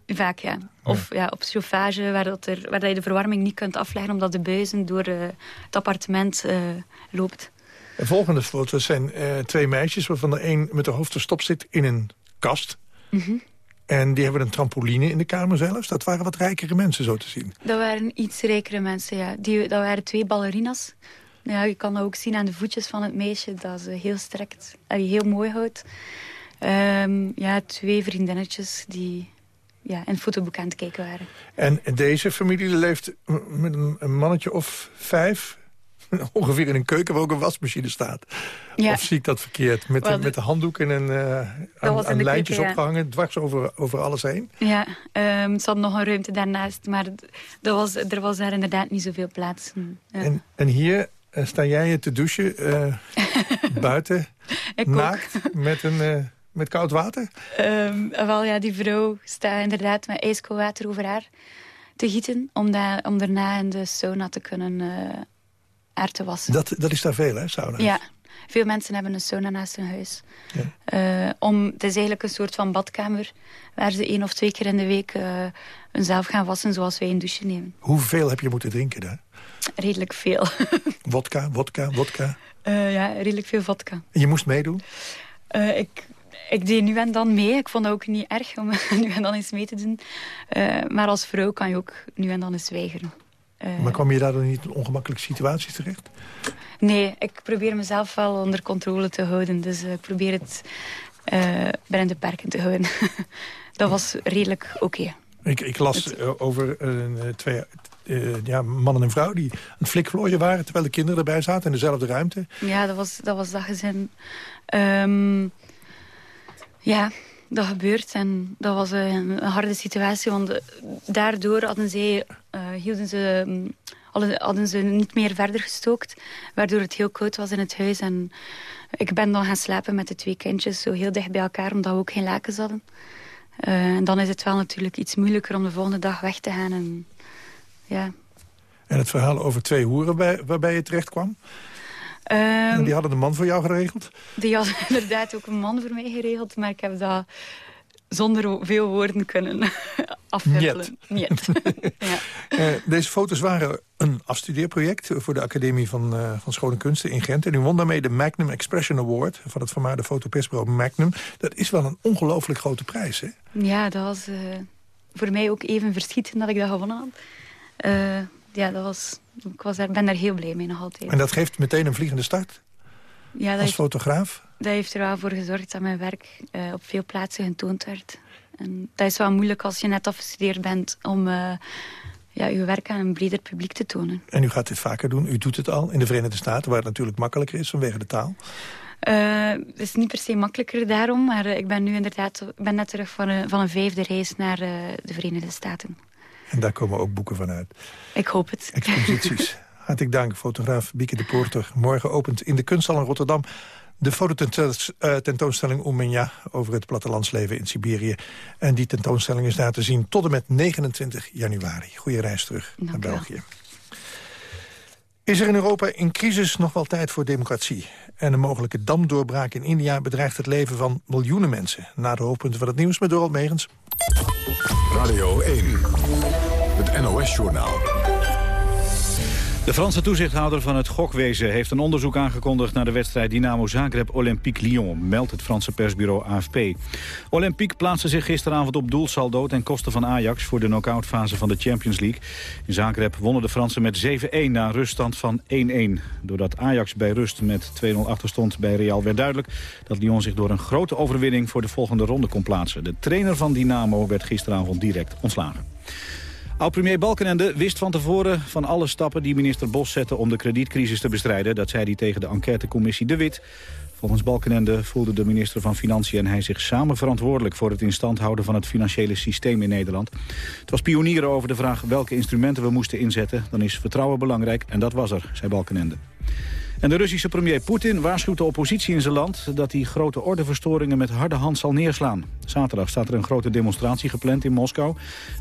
Vaak, ja. Of ja. op chauffage, waar, dat er, waar dat je de verwarming niet kunt afleggen... omdat de buizen door uh, het appartement uh, loopt. De volgende foto's zijn twee meisjes... waarvan de een met de hoofd verstopt zit in een kast... Mm -hmm. En die hebben een trampoline in de kamer zelfs. Dat waren wat rijkere mensen, zo te zien. Dat waren iets rijkere mensen, ja. Die, dat waren twee ballerinas. Ja, je kan dat ook zien aan de voetjes van het meisje. Dat ze heel strekt, heel mooi houdt. Um, ja, twee vriendinnetjes die ja, in fotoboek aan het kijken waren. En deze familie leeft met een mannetje of vijf... ongeveer in een keuken waar ook een wasmachine staat. Ja. Of zie ik dat verkeerd? Met, de, met de handdoeken en uh, aan, aan lijntjes keuken, opgehangen, ja. dwars over, over alles heen? Ja, um, er zat nog een ruimte daarnaast, maar dat was, er was daar inderdaad niet zoveel plaats. Ja. En, en hier uh, sta jij je te douchen uh, buiten, naakt, met, een, met koud water? Um, wel ja, die vrouw staat inderdaad met ijskoud water over haar te gieten, om, om daarna in de sauna te kunnen te wassen. Dat, dat is daar veel, hè, sauna? Ja, veel mensen hebben een sauna naast hun huis. Ja. Uh, om, het is eigenlijk een soort van badkamer... waar ze één of twee keer in de week uh, hunzelf gaan wassen... zoals wij een douche nemen. Hoeveel heb je moeten drinken daar? Redelijk veel. Wodka, wodka, wodka? Uh, ja, redelijk veel vodka. En je moest meedoen? ik, ik deed nu en dan mee. Ik vond het ook niet erg om nu en dan eens mee te doen. maar als vrouw kan je ook nu en dan eens weigeren. Uh, maar kwam je daar dan niet in ongemakkelijke situaties terecht? Nee, ik probeer mezelf wel onder controle te houden. Dus uh, ik probeer het uh, binnen de perken te houden. dat was redelijk oké. Okay. Ik, ik, las het... over twee ja, man en vrouw die aan het flikvlooien waren... terwijl de kinderen erbij zaten in dezelfde ruimte. Ja, dat was dat, was dat gezin. Um, ja, dat gebeurt. En dat was een, een harde situatie. Want daardoor hadden zij hielden ze, mm, hadden, ze niet meer verder gestookt. Waardoor het heel koud was in het huis. En ik ben dan gaan slapen met de twee kindjes zo heel dicht bij elkaar. Omdat we ook geen lakens hadden. Eh, en dan is het wel natuurlijk iets moeilijker om de volgende dag weg te gaan. En, ja. en het verhaal over twee hoeren bij, waarbij je terecht kwam? Ehm, die hadden de man voor jou geregeld? Die hadden inderdaad ook een man voor mij geregeld. Maar ik heb dat zonder veel woorden kunnen afwikkelen. Niet. ja. uh, deze foto's waren een afstudeerproject voor de Academie van, uh, van Schone Kunsten in Gent. En u won daarmee de Magnum Expression Award van het vermaarde fotopersbureau Magnum. Dat is wel een ongelooflijk grote prijs, hè? Ja, dat was uh, voor mij ook even verschieten dat ik dat gewonnen had. ja, dat was, ik was daar, ben daar heel blij mee nog altijd. En dat geeft meteen een vliegende start? Ja, als fotograaf? Dat heeft er wel voor gezorgd dat mijn werk uh, op veel plaatsen getoond werd. En dat is wel moeilijk als je net afgestudeerd bent om uh, ja, uw werk aan een breder publiek te tonen. En u gaat dit vaker doen. U doet het al in de Verenigde Staten, waar het natuurlijk makkelijker is vanwege de taal. Uh, het is niet per se makkelijker daarom, maar ik ben nu inderdaad ik ben net terug van een, van een vijfde reis naar de Verenigde Staten. En daar komen ook boeken van uit. Ik hoop het. Exposities. Hartelijk dank, fotograaf Bieke de Poorter. Morgen opent in de Kunsthal in Rotterdam de fototentoonstelling Oemenia over het plattelandsleven in Siberië. En die tentoonstelling is daar te zien tot en met 29 januari. Goeie reis terug naar België. Is er in Europa in crisis nog wel tijd voor democratie? En een mogelijke damdoorbraak in India bedreigt het leven van miljoenen mensen. Na de hoofdpunten van het nieuws met Dorald Megens. Radio 1, het NOS-journaal. De Franse toezichthouder van het gokwezen heeft een onderzoek aangekondigd naar de wedstrijd Dynamo Zagreb-Olympique Lyon, meldt het Franse persbureau AFP. Olympique plaatste zich gisteravond op doelsaldo ten koste van Ajax voor de knock-outfase van de Champions League. In Zagreb wonnen de Fransen met 7-1 na ruststand van 1-1. Doordat Ajax bij rust met 2-0 achterstond bij Real werd duidelijk dat Lyon zich door een grote overwinning voor de volgende ronde kon plaatsen. De trainer van Dynamo werd gisteravond direct ontslagen. Oud-premier Balkenende wist van tevoren van alle stappen die minister Bos zette om de kredietcrisis te bestrijden. Dat zei hij tegen de enquêtecommissie De Wit. Volgens Balkenende voelde de minister van Financiën en hij zich samen verantwoordelijk voor het instand houden van het financiële systeem in Nederland. Het was pionieren over de vraag welke instrumenten we moesten inzetten. Dan is vertrouwen belangrijk en dat was er, zei Balkenende. En de Russische premier Poetin waarschuwt de oppositie in zijn land... dat hij grote ordeverstoringen met harde hand zal neerslaan. Zaterdag staat er een grote demonstratie gepland in Moskou.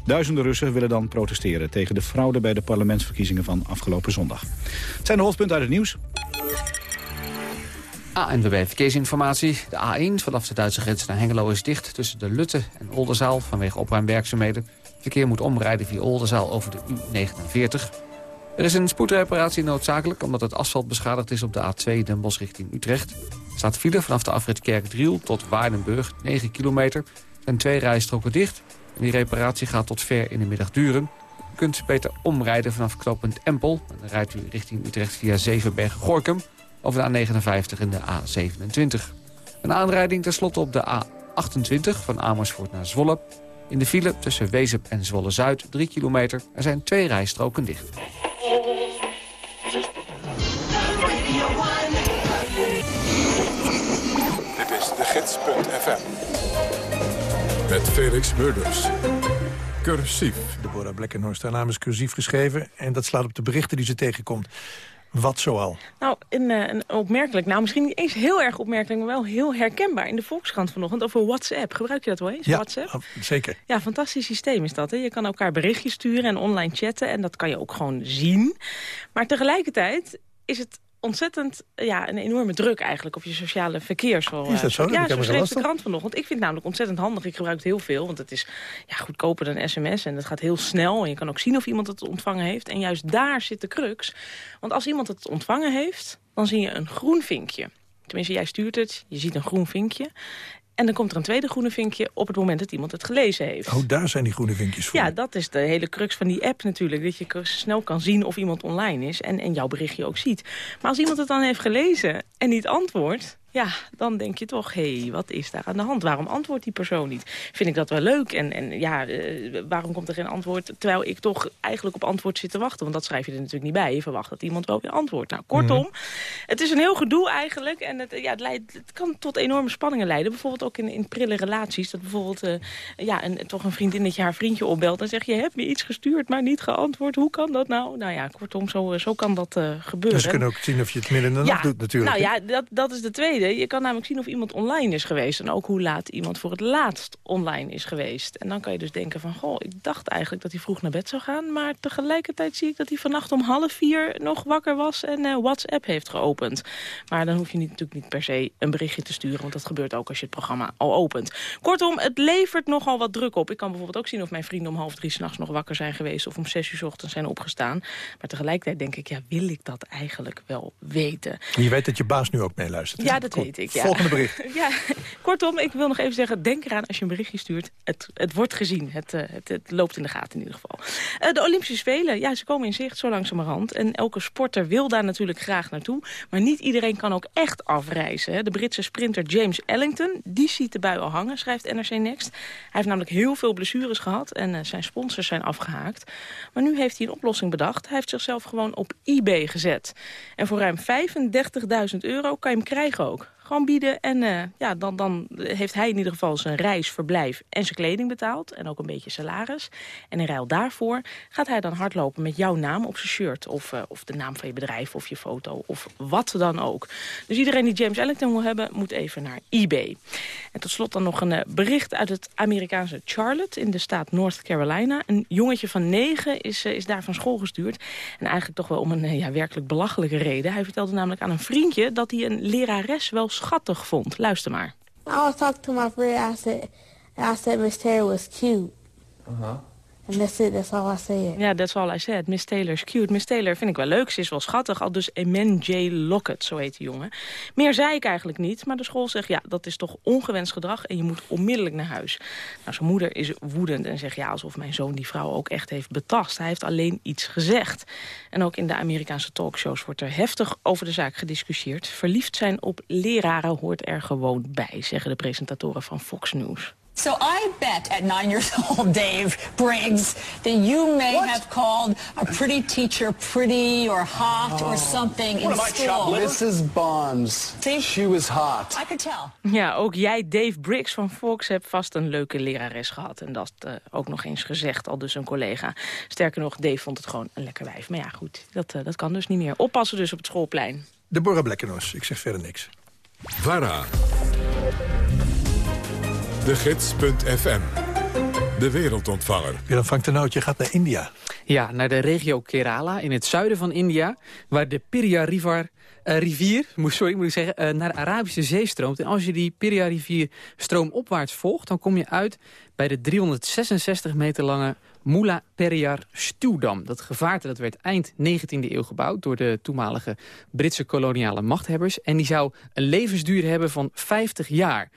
Duizenden Russen willen dan protesteren... tegen de fraude bij de parlementsverkiezingen van afgelopen zondag. Het zijn de hoofdpunten uit het nieuws. ANWB Verkeersinformatie. De A1 vanaf de Duitse grens naar Hengelo is dicht... tussen de Lutte en Oldenzaal vanwege opruimwerkzaamheden. Verkeer moet omrijden via Oldenzaal over de U49... Er is een spoedreparatie noodzakelijk omdat het asfalt beschadigd is op de A2 Den Bosch richting Utrecht. Er staat file vanaf de afrit Kerkdriel tot Waardenburg, 9 kilometer. en twee rijstroken dicht. Die reparatie gaat tot ver in de middag duren. U kunt beter omrijden vanaf knooppunt Empel. En dan rijdt u richting Utrecht via Zevenberg-Gorkum over de A59 en de A27. Een aanrijding tenslotte op de A28 van Amersfoort naar Zwolle. In de file tussen Wezep en Zwolle-Zuid, 3 kilometer. Er zijn twee rijstroken dicht. Dit is de gids.fm. Met Felix Murders. Cursief. Deborah Blekkenhorst, haar naam is cursief geschreven... en dat slaat op de berichten die ze tegenkomt. Wat zoal? Nou, een, eh, een, opmerkelijk, nou misschien niet eens heel erg opmerkelijk... maar wel heel herkenbaar in de Volkskrant vanochtend over WhatsApp. Gebruik je dat wel eens, ja, WhatsApp? zeker. Ja, fantastisch systeem is dat. Hè? Je kan elkaar berichtjes sturen en online chatten... en dat kan je ook gewoon zien. Maar tegelijkertijd is het ontzettend ja, een enorme druk eigenlijk op je sociale verkeer. Zo, is dat zo? Ja, zo schreef de krant vanochtend. Ik vind het namelijk ontzettend handig. Ik gebruik het heel veel, want het is ja, goedkoper dan sms... en het gaat heel snel en je kan ook zien of iemand het ontvangen heeft. En juist daar zit de crux. Want als iemand het ontvangen heeft, dan zie je een groen vinkje. Tenminste, jij stuurt het, je ziet een groen vinkje. En dan komt er een tweede groene vinkje op het moment dat iemand het gelezen heeft. Oh, daar zijn die groene vinkjes voor. Ja, dat is de hele crux van die app natuurlijk. Dat je snel kan zien of iemand online is en, en jouw berichtje ook ziet. Maar als iemand het dan heeft gelezen en niet antwoordt... ja, dan denk je toch, hé, hey, wat is daar aan de hand? Waarom antwoordt die persoon niet? Vind ik dat wel leuk? En, en ja, uh, waarom komt er geen antwoord? Terwijl ik toch eigenlijk op antwoord zit te wachten. Want dat schrijf je er natuurlijk niet bij. Je verwacht dat iemand wel weer antwoordt. Nou, kortom, mm -hmm. het is een heel gedoe eigenlijk. En het, ja, het, leidt, het, kan tot enorme spanningen leiden. Bijvoorbeeld ook in, in prille relaties. Dat bijvoorbeeld uh, ja, een, toch een vriendinnetje haar vriendje opbelt. En zegt, je hebt me iets gestuurd, maar niet geantwoord. Hoe kan dat nou? Nou ja, kortom, zo, zo kan dat uh, gebeuren. Dus ze kunnen ook zien of je het midden in de nacht ja, doet natuurlijk. Nou ja, dat, dat is de tweede. Je kan namelijk zien of iemand online is geweest. En ook hoe laat iemand voor het laatst online is geweest. En dan kan je dus denken van... goh, ik dacht eigenlijk dat hij vroeg naar bed zou gaan... maar tegelijkertijd zie ik dat hij vannacht om half vier nog wakker was... en uh, WhatsApp heeft geopend. Maar dan hoef je niet, natuurlijk niet per se een berichtje te sturen... want dat gebeurt ook als je het programma al opent. Kortom, het levert nogal wat druk op. Ik kan bijvoorbeeld ook zien of mijn vrienden om half drie s'nachts nog wakker zijn geweest... of om zes uur s ochtends zijn opgestaan. Maar tegelijkertijd denk ik, ja, wil ik dat eigenlijk wel weten? Je weet dat je baas nu ook meeluistert. Ja, dat weet ik. Ja. Volgende bericht. Ja, kortom, ik wil nog even zeggen, denk eraan als je een berichtje stuurt. Het, het wordt gezien. Het, uh, het, het, loopt in de gaten in ieder geval. Uh, de Olympische Spelen, ja, ze komen in zicht zo langzamerhand. En elke sporter wil daar natuurlijk graag naartoe. Maar niet iedereen kan ook echt afreizen. Hè. De Britse sprinter James Ellington, die ziet de bui al hangen, schrijft NRC Next. Hij heeft namelijk heel veel blessures gehad en uh, zijn sponsors zijn afgehaakt. Maar nu heeft hij een oplossing bedacht. Hij heeft zichzelf gewoon op eBay gezet. En voor ruim 35.000 euro kan je hem krijgen ook bieden. En uh, ja, dan, dan heeft hij in ieder geval zijn reis, verblijf en zijn kleding betaald. En ook een beetje salaris. En in ruil daarvoor gaat hij dan hardlopen met jouw naam op zijn shirt. Of, uh, of de naam van je bedrijf of je foto of wat dan ook. Dus iedereen die James Ellington wil hebben, moet even naar eBay. En tot slot dan nog een uh, bericht uit het Amerikaanse Charlotte in de staat North Carolina. Een jongetje van negen is, is daar van school gestuurd. En eigenlijk toch wel om een ja, werkelijk belachelijke reden. Hij vertelde namelijk aan een vriendje dat hij een lerares wel schattig vond. Luister maar. I was talking to my friend. I said, I said Miss Taylor was cute. Uh-huh. And that's it. That's all I. Ja, that's all I said. Miss Taylor is cute. Miss Taylor vind ik wel leuk. Ze is wel schattig. Al dus Emen J. Lockett, zo heet die jongen. Meer zei ik eigenlijk niet. Maar de school zegt, ja, dat is toch ongewenst gedrag. En je moet onmiddellijk naar huis. Nou, zijn moeder is woedend en zegt, ja, alsof mijn zoon die vrouw ook echt heeft betast. Hij heeft alleen iets gezegd. En ook in de Amerikaanse talkshows wordt er heftig over de zaak gediscussieerd. Verliefd zijn op leraren hoort er gewoon bij, zeggen de presentatoren van Fox News. So I bet at nine years old, Dave Briggs, that you may what? have called a pretty teacher pretty or hot oh. or something what in school. Mrs. Bonds. See? She was hot. I could tell. Ja, ook jij, Dave Briggs van Fox, hebt vast een leuke lerares gehad. En dat uh, ook nog eens gezegd, al dus een collega. Sterker nog, Dave vond het gewoon een lekker wijf. Maar ja, goed, dat, uh, dat kan dus niet meer. Oppassen dus op het schoolplein. Deborah Blekkenus, ik zeg verder niks. VARA. De Gids.fm. De wereldontvanger. Willem Frank Tenootje gaat naar India. Ja, naar de regio Kerala in het zuiden van India... waar de Pirya-rivier, uh, rivier, sorry, moet ik zeggen, uh, naar de Arabische Zee stroomt. En als je die Pirya-rivier stroomopwaarts volgt... dan kom je uit bij de 366 meter lange Mula Periyar stuwdam. Dat gevaarte dat werd eind 19e eeuw gebouwd door de toenmalige Britse koloniale machthebbers. En die zou een levensduur hebben van 50 jaar.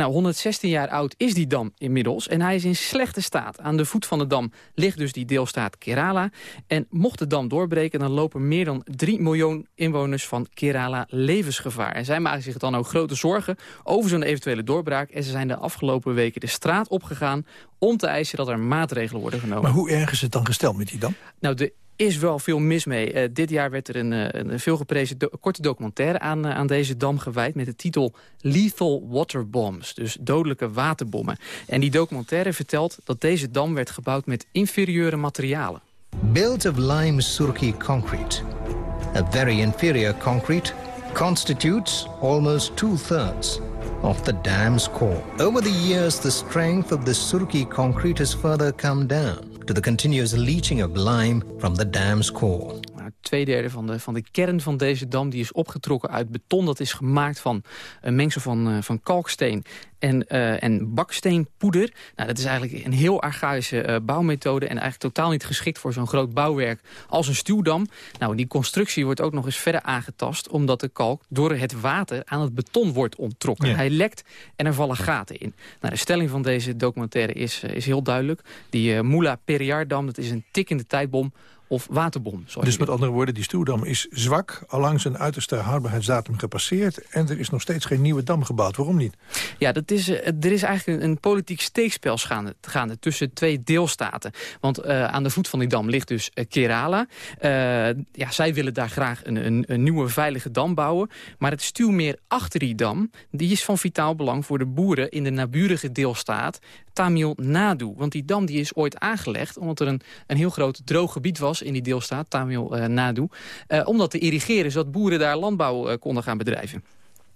Nou, 116 jaar oud is die dam inmiddels en hij is in slechte staat. Aan de voet van de dam ligt dus die deelstaat Kerala. En mocht de dam doorbreken, dan lopen meer dan 3 miljoen inwoners van Kerala levensgevaar. En zij maken zich dan ook grote zorgen over zo'n eventuele doorbraak. En ze zijn de afgelopen weken de straat opgegaan om te eisen dat er maatregelen worden genomen. Maar hoe erg is het dan gesteld met die dam? Nou, de is wel veel mis mee. Uh, dit jaar werd er een, uh, een veelgeprezen korte documentaire aan, uh, aan deze dam gewijd... met de titel Lethal Water Bombs, dus dodelijke waterbommen. En die documentaire vertelt dat deze dam werd gebouwd met inferieure materialen. Built of lime surki concrete, a very inferior concrete, constitutes almost two-thirds of the dam's core. Over the years, the strength of the surki concrete has further come down to the continuous leaching of lime from the dam's core. Tweederde van de, van de kern van deze dam die is opgetrokken uit beton. Dat is gemaakt van een mengsel van, uh, van kalksteen en, uh, en baksteenpoeder. Nou, dat is eigenlijk een heel archaïsche uh, bouwmethode... en eigenlijk totaal niet geschikt voor zo'n groot bouwwerk als een stuwdam. Nou, die constructie wordt ook nog eens verder aangetast... omdat de kalk door het water aan het beton wordt onttrokken. Ja. Hij lekt en er vallen gaten in. Nou, de stelling van deze documentaire is, is heel duidelijk. Die uh, Moula Periyar-dam, dat is een tikkende tijdbom of waterbom. Dus met andere woorden, die stuwdam is zwak... allang zijn uiterste houdbaarheidsdatum gepasseerd... en er is nog steeds geen nieuwe dam gebouwd. Waarom niet? Ja, dat is, eh, er is eigenlijk een, een politiek steekspel gaande, tussen twee deelstaten. Want eh, aan de voet van die dam ligt dus eh, Kerala. Ja, zij willen daar graag een, een, een nieuwe veilige dam bouwen. Maar het stuwmeer achter die dam die is van vitaal belang voor de boeren... in de naburige deelstaat Tamil Nadu. Want die dam die is ooit aangelegd omdat er een, een heel groot droog gebied was... in die deelstaat, Tamil Nadu. eh, om dat te irrigeren, zodat boeren daar landbouw konden gaan bedrijven.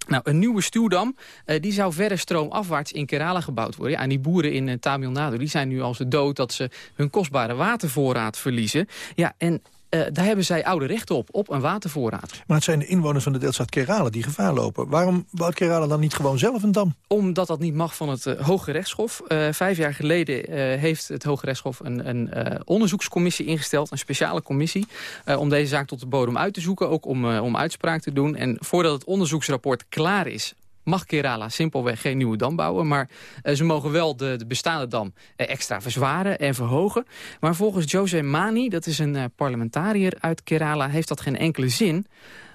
Nou, een nieuwe stuwdam, eh, die zou verder stroomafwaarts in Kerala gebouwd worden. Ja, die boeren in eh, Tamil Nadu, die zijn nu al zo dood... dat ze hun kostbare watervoorraad verliezen. Ja, en eh, daar hebben zij oude rechten op, op een watervoorraad. Maar het zijn de inwoners van de deelstaat Kerala die gevaar lopen. Waarom bouwt Kerala dan niet gewoon zelf een dam? Omdat dat niet mag van het eh, Hoge Rechtshof. Eh, vijf jaar geleden heeft het Hoge Rechtshof een, een onderzoekscommissie ingesteld. Een speciale commissie. om deze zaak tot de bodem uit te zoeken. Ook om, om uitspraak te doen. En voordat het onderzoeksrapport klaar is mag Kerala simpelweg geen nieuwe dam bouwen. Maar eh, ze mogen wel de, de bestaande dam eh, extra verzwaren en verhogen. Maar volgens Jose Mani, dat is een eh, parlementariër uit Kerala... heeft dat geen enkele zin.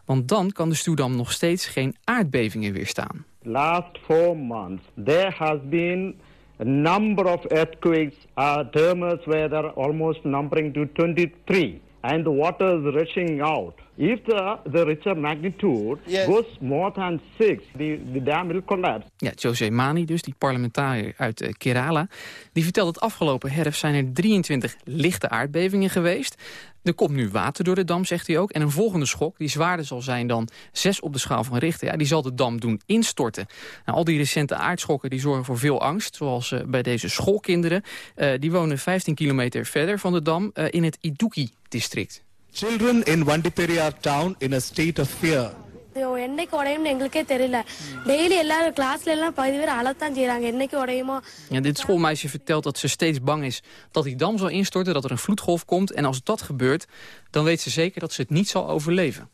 Want dan kan de stuwdam nog steeds geen aardbevingen weerstaan. last four months, there has been a number of earthquakes, uh, they're almost numbering to 23, and the water is rushing out. If the, the richer magnitude Yes. goes more than six, the, the dam will collapse. Ja, Jose Mani dus, die parlementariër uit eh, Kerala... die vertelt dat afgelopen herfst zijn er 23 lichte aardbevingen geweest. Er komt nu water door de dam, zegt hij ook. En een volgende schok, die zwaarder zal zijn dan 6 op de schaal van Richter... Ja, die zal de dam doen instorten. Nou, al die recente aardschokken die zorgen voor veel angst. Zoals eh, bij deze schoolkinderen. Eh, die wonen 15 kilometer verder van de dam eh, in het Iduki-district. Children in Vandiperia town in a state of fear. ஐயோ, என்னைக்கு உடையும்னு எங்களுக்கே தெரியல டெய்லி எல்லாரும் கிளாஸ்ல எல்லாம் பகுதி பேர் அழத்தான் செய்யறாங்க என்னைக்கு உடையுமோ Ja, dit schoolmeisje vertelt dat ze steeds bang is dat die dam zal instorten, dat er een vloedgolf komt. En als dat gebeurt, dan weet ze zeker dat ze het niet zal overleven.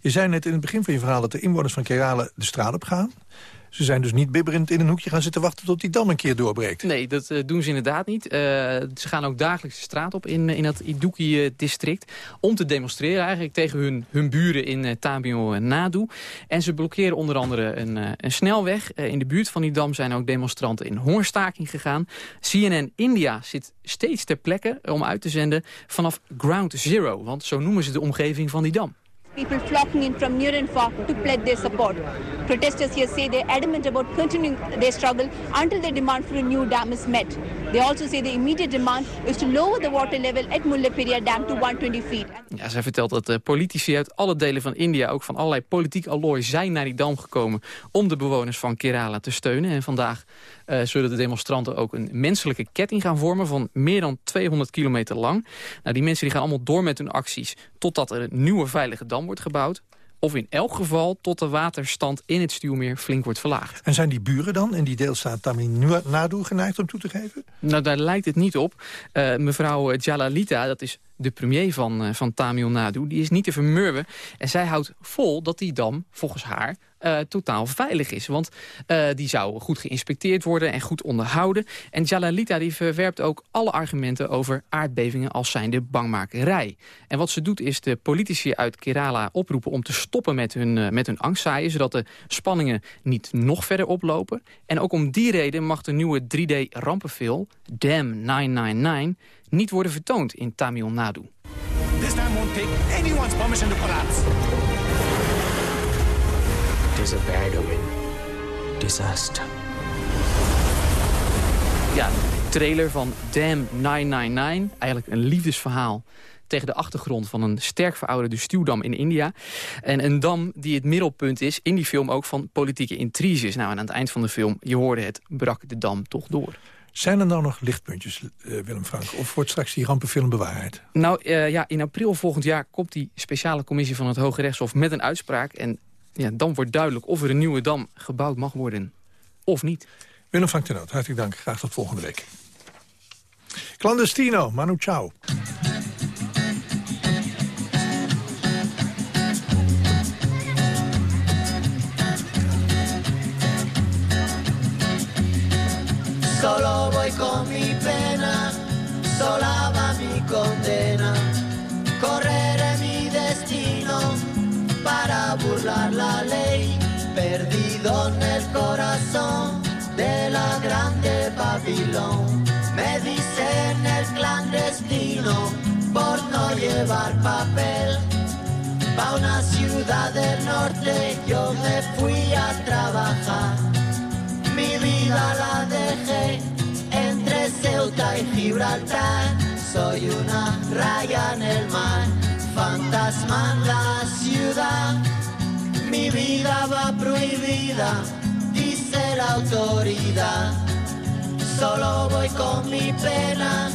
Je zei net in het begin van je verhaal dat de inwoners van Kerala de straat op gaan. Ze zijn dus niet bibberend in een hoekje gaan zitten wachten tot die dam een keer doorbreekt. Nee, dat eh, doen ze inderdaad niet. Eh, ze gaan ook dagelijks de straat op in, eh, in dat Iduki-district... om te demonstreren eigenlijk tegen hun, hun buren in eh, Tamil Nadu. En ze blokkeren onder andere een, een snelweg. In de buurt van die dam zijn ook demonstranten in hongerstaking gegaan. CNN India zit steeds ter plekke om uit te zenden vanaf Ground Zero. Want zo noemen ze de omgeving van die dam. People flocking in from near and far to pledge their support. Protesters here say they're adamant about continuing their struggle until their demand for a new dam is met. They also say the immediate demand is to lower the water level at Dam to 120 feet. Ja, zij vertelt dat eh, politici uit alle delen van India... ook van allerlei politiek allooi zijn naar die dam gekomen... om de bewoners van Kerala te steunen. En vandaag eh, zullen de demonstranten ook een menselijke ketting gaan vormen... van meer dan 200 kilometer lang. Nou, die mensen die gaan allemaal door met hun acties... totdat er een nieuwe veilige dam wordt gebouwd. Of in elk geval tot de waterstand in het stuwmeer flink wordt verlaagd. En zijn die buren dan in die deelstaat Tamil Nadu geneigd om toe te geven? Nou, daar lijkt het niet op. Eh, mevrouw Jalalita, dat is de premier van, eh, van Tamil Nadu, die is niet te vermurwen. En zij houdt vol dat die dam, volgens haar, eh, totaal veilig is. Want eh, die zou goed geïnspecteerd worden en goed onderhouden. En Jalalita die verwerpt ook alle argumenten over aardbevingen als zijnde bangmakerij. En wat ze doet is de politici uit Kerala oproepen om te stoppen met hun, eh, met hun angstzaaien... zodat de spanningen niet nog verder oplopen. En ook om die reden mag de nieuwe 3D-rampenfilm, Dam 999... niet worden vertoond in Tamil Nadu. This time won't take anyone's. It is a bad omen. Disaster. Ja, trailer van Dam 999. Eigenlijk een liefdesverhaal tegen de achtergrond van een sterk verouderde stuwdam in India. En een dam die het middelpunt is in die film ook van politieke intriges. Nou, en aan het eind van de film, je hoorde het, brak de dam toch door. Zijn er nou nog lichtpuntjes, eh, Willem Frank? Of wordt straks die rampenfilm bewaarheid? Nou eh, ja, in april volgend jaar komt die speciale commissie van het Hoge Rechtshof met een uitspraak. En ja, dan wordt duidelijk of er een nieuwe dam gebouwd mag worden of niet. Willem Frank ten Noot, hartelijk dank. Graag tot volgende week. Clandestino, Manu Chao. Solo voy con mi de la grande Babilón. Me dicen el clandestino por no llevar papel. Pa' una ciudad del norte yo me fui a trabajar. Mi vida la dejé entre Ceuta y Gibraltar. Soy una raya en el mar, fantasma en la ciudad. Mi vida va prohibida, dice la autoridad. Solo voy con mi pena,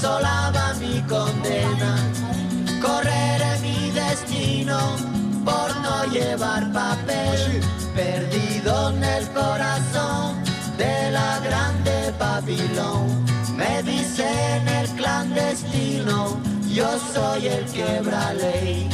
sola va mi condena. Correré mi destino por no llevar papel, perdido en el corazón de la grande Babilón. Me dicen el clandestino, yo soy el quebra ley.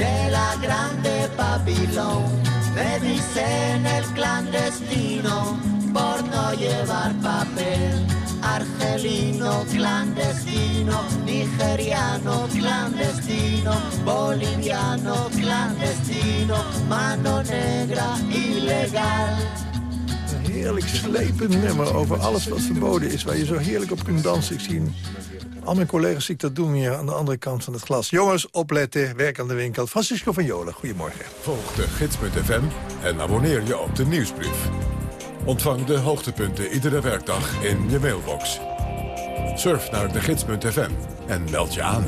de la grande Babilón. Me dicen el clandestino por no llevar papel. Argelino clandestino, nigeriano clandestino, boliviano clandestino, mano negra ilegal. Een heerlijk slepend nummer over alles wat verboden is... waar je zo heerlijk op kunt dansen. Ik zie al mijn collega's zie ik dat doen hier aan de andere kant van het glas. Jongens, opletten, werk aan de winkel. Francisco van Jolen, goedemorgen. Volg de gids.fm en abonneer je op de nieuwsbrief. Ontvang de hoogtepunten iedere werkdag in je mailbox. Surf naar de gids.fm en meld je aan.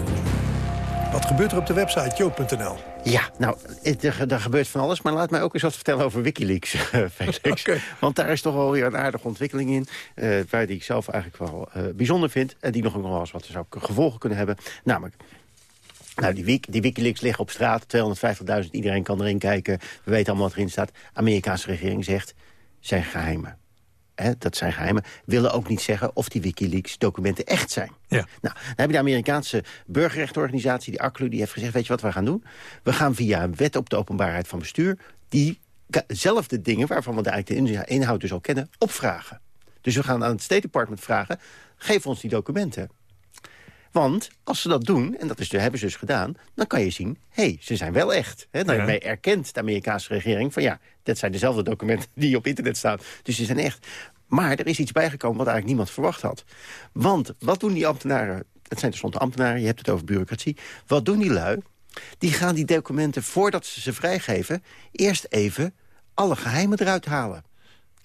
Wat gebeurt er op de website joop.nl? Ja, nou, er, gebeurt van alles. Maar laat mij ook eens wat vertellen over Wikileaks, Felix. Want daar is toch wel weer een aardige ontwikkeling in... eh, waar die ik zelf eigenlijk wel eh, bijzonder vind... en die nog nog wel eens wat zou gevolgen kunnen hebben. Namelijk, nou, die, Wik- die Wikileaks liggen op straat, 250.000, iedereen kan erin kijken. We weten allemaal wat erin staat. Amerikaanse regering zegt, zijn geheimen. Hè, dat zijn geheimen. Willen ook niet zeggen of die Wikileaks documenten echt zijn. Ja. Nou, dan heb je de Amerikaanse burgerrechtenorganisatie, die ACLU, die heeft gezegd, weet je wat we gaan doen? We gaan via een wet op de openbaarheid van bestuur... diezelfde dingen, waarvan we de eigenlijk de inhoud dus al kennen, opvragen. Dus we gaan aan het State Department vragen, geef ons die documenten. Want als ze dat doen, en dat is, hebben ze dus gedaan... dan kan je zien, hé, hey, ze zijn wel echt. Hè? Daarmee erkent de Amerikaanse regering van... ja, dat zijn dezelfde documenten die op internet staan. Dus ze zijn echt. Maar er is iets bijgekomen wat eigenlijk niemand verwacht had. Want wat doen die ambtenaren... het zijn tenslotte ambtenaren, je hebt het over bureaucratie... wat doen die lui? Die gaan die documenten, voordat ze ze vrijgeven... eerst even alle geheimen eruit halen.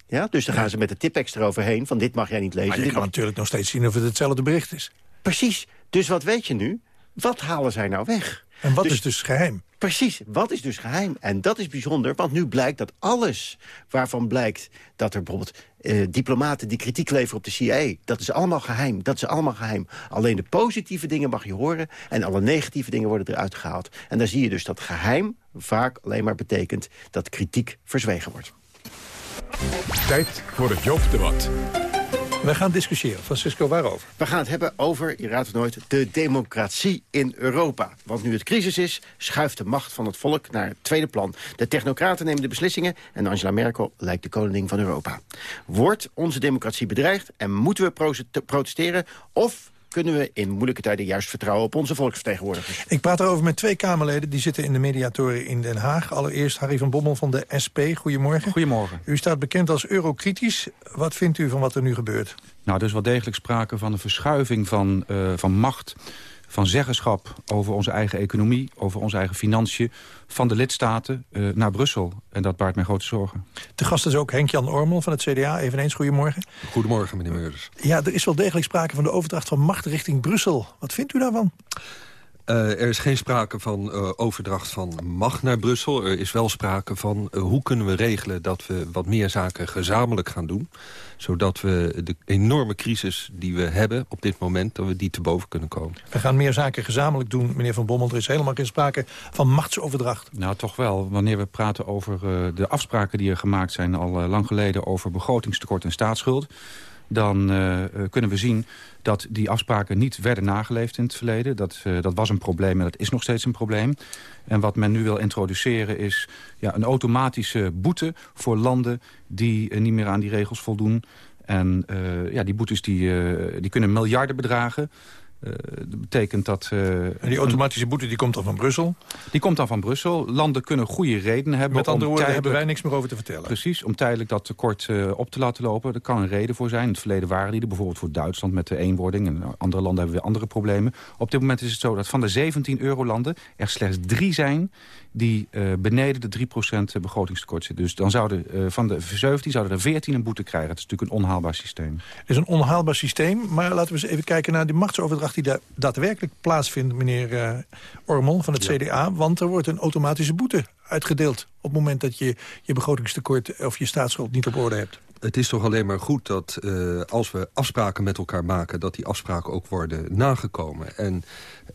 Ja, dus dan gaan ze met de tipex eroverheen... van dit mag jij niet lezen. Maar je dit kan mag- natuurlijk nog steeds zien of het hetzelfde bericht is. Precies. Dus wat weet je nu? Wat halen zij nou weg? En wat is dus geheim? Precies, wat is dus geheim? En dat is bijzonder, want nu blijkt dat alles waarvan blijkt... dat er bijvoorbeeld eh, diplomaten die kritiek leveren op de CIA... dat is allemaal geheim, dat is allemaal geheim. Alleen de positieve dingen mag je horen... en alle negatieve dingen worden eruit gehaald. En dan zie je dus dat geheim vaak alleen maar betekent... dat kritiek verzwegen wordt. Tijd voor het Joop-debat. We gaan discussiëren. Francisco, waarover? We gaan het hebben over, je raadt het nooit, de democratie in Europa. Want nu het crisis is, schuift de macht van het volk naar het tweede plan. De technocraten nemen de beslissingen en Angela Merkel lijkt de koningin van Europa. Wordt onze democratie bedreigd en moeten we pro- protesteren... of kunnen we in moeilijke tijden juist vertrouwen op onze volksvertegenwoordigers? Ik praat erover met twee Kamerleden. Die zitten in de mediatoren in Den Haag. Allereerst Harry van Bommel van de SP. Goedemorgen. Goedemorgen. U staat bekend als eurokritisch. Wat vindt u van wat er nu gebeurt? Nou, er is wel degelijk sprake van een verschuiving van, eh, van macht... van zeggenschap over onze eigen economie, over onze eigen financiën... van de lidstaten eh, naar Brussel. En dat baart mij grote zorgen. De gast is ook Henk-Jan Ormel van het CDA. Eveneens goedemorgen. Goedemorgen, meneer Meurders. Ja, er is wel degelijk sprake van de overdracht van macht richting Brussel. Wat vindt u daarvan? Uh, er is geen sprake van uh, overdracht van macht naar Brussel. Er is wel sprake van uh, hoe kunnen we regelen dat we wat meer zaken gezamenlijk gaan doen. Zodat we de enorme crisis die we hebben op dit moment, dat we die te boven kunnen komen. We gaan meer zaken gezamenlijk doen, meneer Van Bommel. Er is helemaal geen sprake van machtsoverdracht. Nou, toch wel. Wanneer we praten over de afspraken die er gemaakt zijn al lang geleden over begrotingstekort en staatsschuld dan uh, kunnen we zien dat die afspraken niet werden nageleefd in het verleden. Dat, uh, dat was een probleem en dat is nog steeds een probleem. En wat men nu wil introduceren is ja, een automatische boete voor landen die niet meer aan die regels voldoen. En ja, die boetes die, die kunnen miljarden bedragen. Uh, dat betekent dat... Uh, en die automatische boete die komt dan van Brussel? Die komt dan van Brussel. Landen kunnen goede redenen hebben. Met andere woorden hebben wij niks meer over te vertellen. Precies, om tijdelijk dat tekort uh, op te laten lopen. Er kan een reden voor zijn. In het verleden waren die er bijvoorbeeld voor Duitsland met de eenwording. En andere landen hebben weer andere problemen. Op dit moment is het zo dat van de 17 eurolanden er slechts drie zijn die uh, beneden de 3% begrotingstekort zitten. Dus dan zouden uh, van de 17 zouden er 14 een boete krijgen. Dat is natuurlijk een onhaalbaar systeem. Het is een onhaalbaar systeem, maar laten we eens even kijken naar die machtsoverdracht die daar daadwerkelijk plaatsvindt, meneer uh, Ormel van het ja. CDA. Want er wordt een automatische boete uitgedeeld op het moment dat je je begrotingstekort of je staatsschuld niet op orde hebt het is toch alleen maar goed dat uh, als we afspraken met elkaar maken... dat die afspraken ook worden nagekomen. En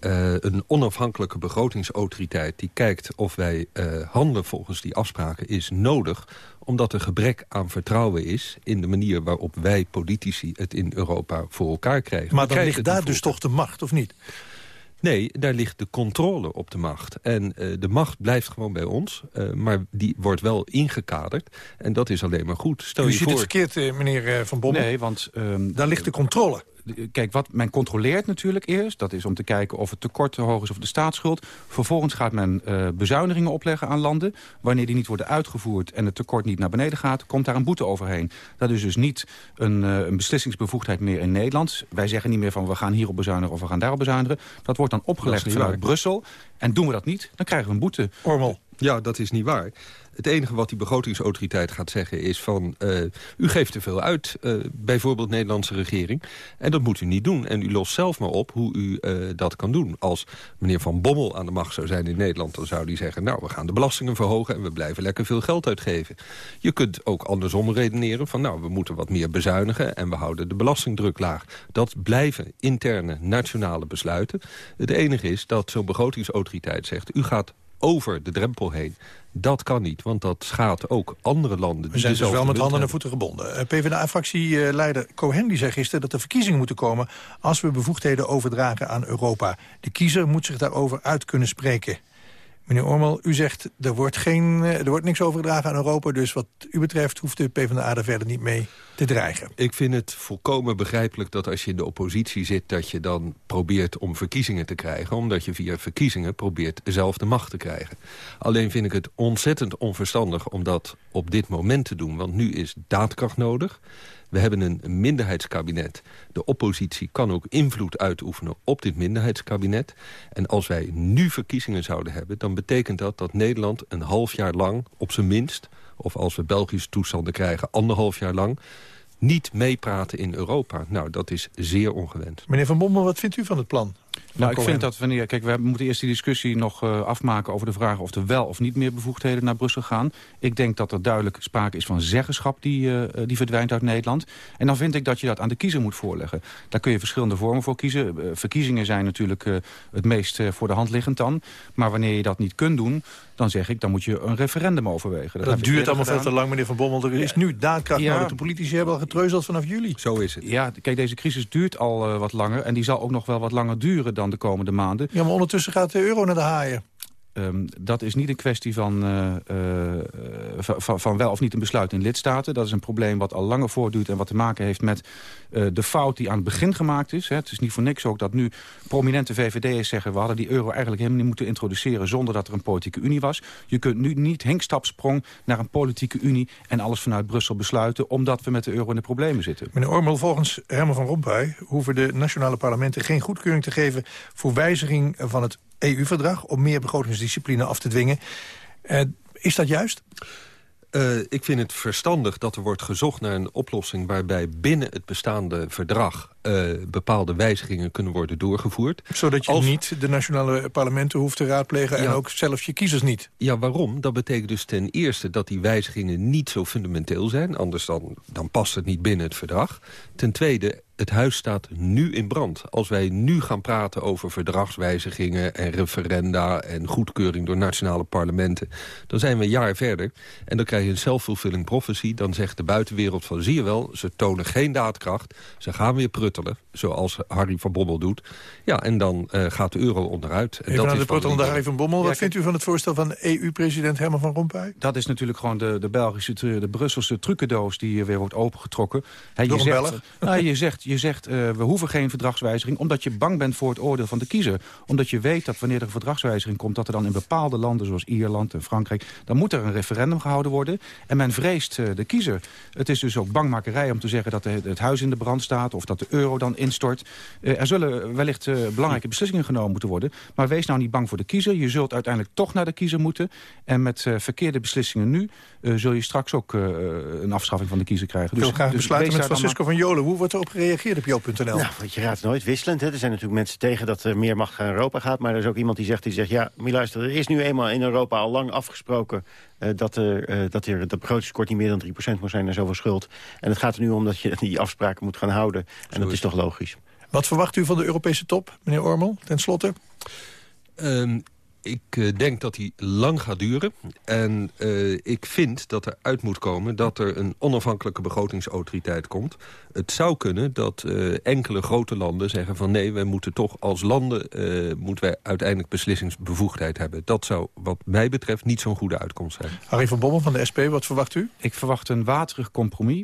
uh, een onafhankelijke begrotingsautoriteit die kijkt of wij uh, handelen volgens die afspraken... is nodig omdat er gebrek aan vertrouwen is... in de manier waarop wij politici het in Europa voor elkaar krijgen. Maar dan ligt daar dus toch de macht, of niet? Nee, daar ligt de controle op de macht. En uh, de macht blijft gewoon bij ons, uh, maar die wordt wel ingekaderd. En dat is alleen maar goed. Stel U je ziet voor... het verkeerd, uh, meneer Van Bommel. Nee, want... Um, daar ligt de controle kijk, wat men controleert natuurlijk eerst... dat is om te kijken of het tekort te hoog is of de staatsschuld. Vervolgens gaat men uh, bezuinigingen opleggen aan landen. Wanneer die niet worden uitgevoerd en het tekort niet naar beneden gaat... komt daar een boete overheen. Dat is dus niet een, uh, een beslissingsbevoegdheid meer in Nederland. Wij zeggen niet meer van we gaan hierop bezuinigen of we gaan daarop bezuinigen. Dat wordt dan opgelegd vanuit waar. Brussel. En doen we dat niet, dan krijgen we een boete. Ormel. Ja, dat is niet waar. Het enige wat die begrotingsautoriteit gaat zeggen is van... Uh, u geeft te veel uit, uh, bijvoorbeeld Nederlandse regering. En dat moet u niet doen. En u lost zelf maar op hoe u uh, dat kan doen. Als meneer Van Bommel aan de macht zou zijn in Nederland... dan zou hij zeggen, nou, we gaan de belastingen verhogen... en we blijven lekker veel geld uitgeven. Je kunt ook andersom redeneren van... nou, we moeten wat meer bezuinigen... en we houden de belastingdruk laag. Dat blijven interne nationale besluiten. Het enige is dat zo'n begrotingsautoriteit zegt... u gaat over de drempel heen. Dat kan niet, want dat schaadt ook andere landen. We zijn dus wel met handen en voeten gebonden. Eh, PvdA-fractieleider Cohen die zei gisteren dat er verkiezingen moeten komen... als we bevoegdheden overdragen aan Europa. De kiezer moet zich daarover uit kunnen spreken. Meneer Ormel, u zegt er wordt, geen, eh, er wordt niks overgedragen aan Europa... dus wat u betreft hoeft de PvdA er verder niet mee te dreigen. Ik vind het volkomen begrijpelijk dat als je in de oppositie zit... dat je dan probeert om verkiezingen te krijgen... omdat je via verkiezingen probeert zelf de macht te krijgen. Alleen vind ik het ontzettend onverstandig om dat op dit moment te doen... want nu is daadkracht nodig... We hebben een minderheidskabinet. De oppositie kan ook invloed uitoefenen op dit minderheidskabinet. En als wij nu verkiezingen zouden hebben... dan betekent dat dat Nederland een half jaar lang, op zijn minst... of als we Belgische toestanden krijgen, anderhalf jaar lang niet meepraten in Europa. Nou, dat is zeer ongewenst. Meneer Van Bommel, wat vindt u van het plan? Nou, ik vind dat wanneer... Kijk, we moeten eerst die discussie nog uh, afmaken over de vraag... of er wel of niet meer bevoegdheden naar Brussel gaan. Ik denk dat er duidelijk sprake is van zeggenschap die, uh, die verdwijnt uit Nederland. En dan vind ik dat je dat aan de kiezer moet voorleggen. Daar kun je verschillende vormen voor kiezen. Uh, verkiezingen zijn natuurlijk het meest voor de hand liggend dan. Maar wanneer je dat niet kunt doen, dan zeg ik... dan moet je een referendum overwegen. Dat, dat duurt allemaal veel te lang, meneer Van Bommel. Er is nu daadkracht ja. nodig. De politici hebben al getreuzeld vanaf juli. Zo is het. Ja, kijk, deze crisis duurt al wat langer. En die zal ook nog wel wat langer duren dan de komende maanden. Ja, maar ondertussen gaat de euro naar de haaien. Um, dat is niet een kwestie van, uh, uh, van, van, wel of niet een besluit in lidstaten. Dat is een probleem wat al langer voortduurt en wat te maken heeft met uh, de fout die aan het begin gemaakt is. Hè. Het is niet voor niks ook dat nu prominente VVD'ers zeggen... we hadden die euro eigenlijk helemaal niet moeten introduceren... zonder dat er een politieke unie was. Je kunt nu niet hinkstapsprong naar een politieke unie... en alles vanuit Brussel besluiten... omdat we met de euro in de problemen zitten. Meneer Ormel, volgens Herman van Rompuy... hoeven de nationale parlementen geen goedkeuring te geven... voor wijziging van het EU-verdrag om meer begrotingsdiscipline af te dwingen. Uh, is dat juist? Uh, ik vind het verstandig dat er wordt gezocht naar een oplossing... waarbij binnen het bestaande verdrag eh, bepaalde wijzigingen kunnen worden doorgevoerd. Zodat je niet de nationale parlementen hoeft te raadplegen... en ook zelfs je kiezers niet. Ja, waarom? Dat betekent dus ten eerste dat die wijzigingen niet zo fundamenteel zijn. Anders dan, dan past het niet binnen het verdrag. Ten tweede, het huis staat nu in brand. Als wij nu gaan praten over verdragswijzigingen en referenda... en goedkeuring door nationale parlementen... dan zijn we een jaar verder. En dan krijg je een self-fulfilling prophecy. Dan zegt de buitenwereld van, zie je wel, ze tonen geen daadkracht. Ze gaan weer pruttelen, zoals Harry van Bommel doet. Ja, en dan eh, gaat de euro onderuit. En Even dat aan is de van prottelende Harry van Bommel. Ja, Wat vindt u van het voorstel van EU-president Herman van Rompuy? Dat is natuurlijk gewoon de, de Belgische, de Brusselse trucendoos die weer wordt opengetrokken. Door je, zegt, nou, je zegt, je zegt eh, we hoeven geen verdragswijziging... omdat je bang bent voor het oordeel van de kiezer. Omdat je weet dat wanneer er een verdragswijziging komt... dat er dan in bepaalde landen zoals Ierland en Frankrijk... dan moet er een referendum gehouden worden. En men vreest eh, de kiezer. Het is dus ook bangmakerij om te zeggen dat de- het huis in de brand staat... of dat de euro dan instort. Eh, er zullen wellicht eh, belangrijke beslissingen genomen moeten worden. Maar wees nou niet bang voor de kiezer. Je zult uiteindelijk toch naar de kiezer moeten. En met eh, verkeerde beslissingen nu... eh, zul je straks ook eh, een afschaffing van de kiezer krijgen. Ik wil graag dus besluiten wees met Francisco van Jolen. Hoe wordt erop gereageerd op jo.nl? Nou, want je raadt nooit wisselend. Hè. Er zijn natuurlijk mensen tegen dat er meer macht naar Europa gaat. Maar er is ook iemand die zegt, die zegt ja, maar luister, er is nu eenmaal in Europa al lang afgesproken... eh, dat, er, eh, dat er dat begrotingskort niet meer dan 3% moet zijn en zoveel schuld. En het gaat er nu om dat je die afspraken moet gaan houden. En dat is toch logisch. Wat verwacht u van de Europese top, meneer Ormel, ten slotte? Ehm, ik eh, denk dat die lang gaat duren. En eh, ik vind dat er uit moet komen dat er een onafhankelijke begrotingsautoriteit komt. Het zou kunnen dat eh, enkele grote landen zeggen van... nee, wij moeten toch als landen eh, moeten wij uiteindelijk beslissingsbevoegdheid hebben. Dat zou wat mij betreft niet zo'n goede uitkomst zijn. Harry van Bommel van de SP, wat verwacht u? Ik verwacht een waterig compromis.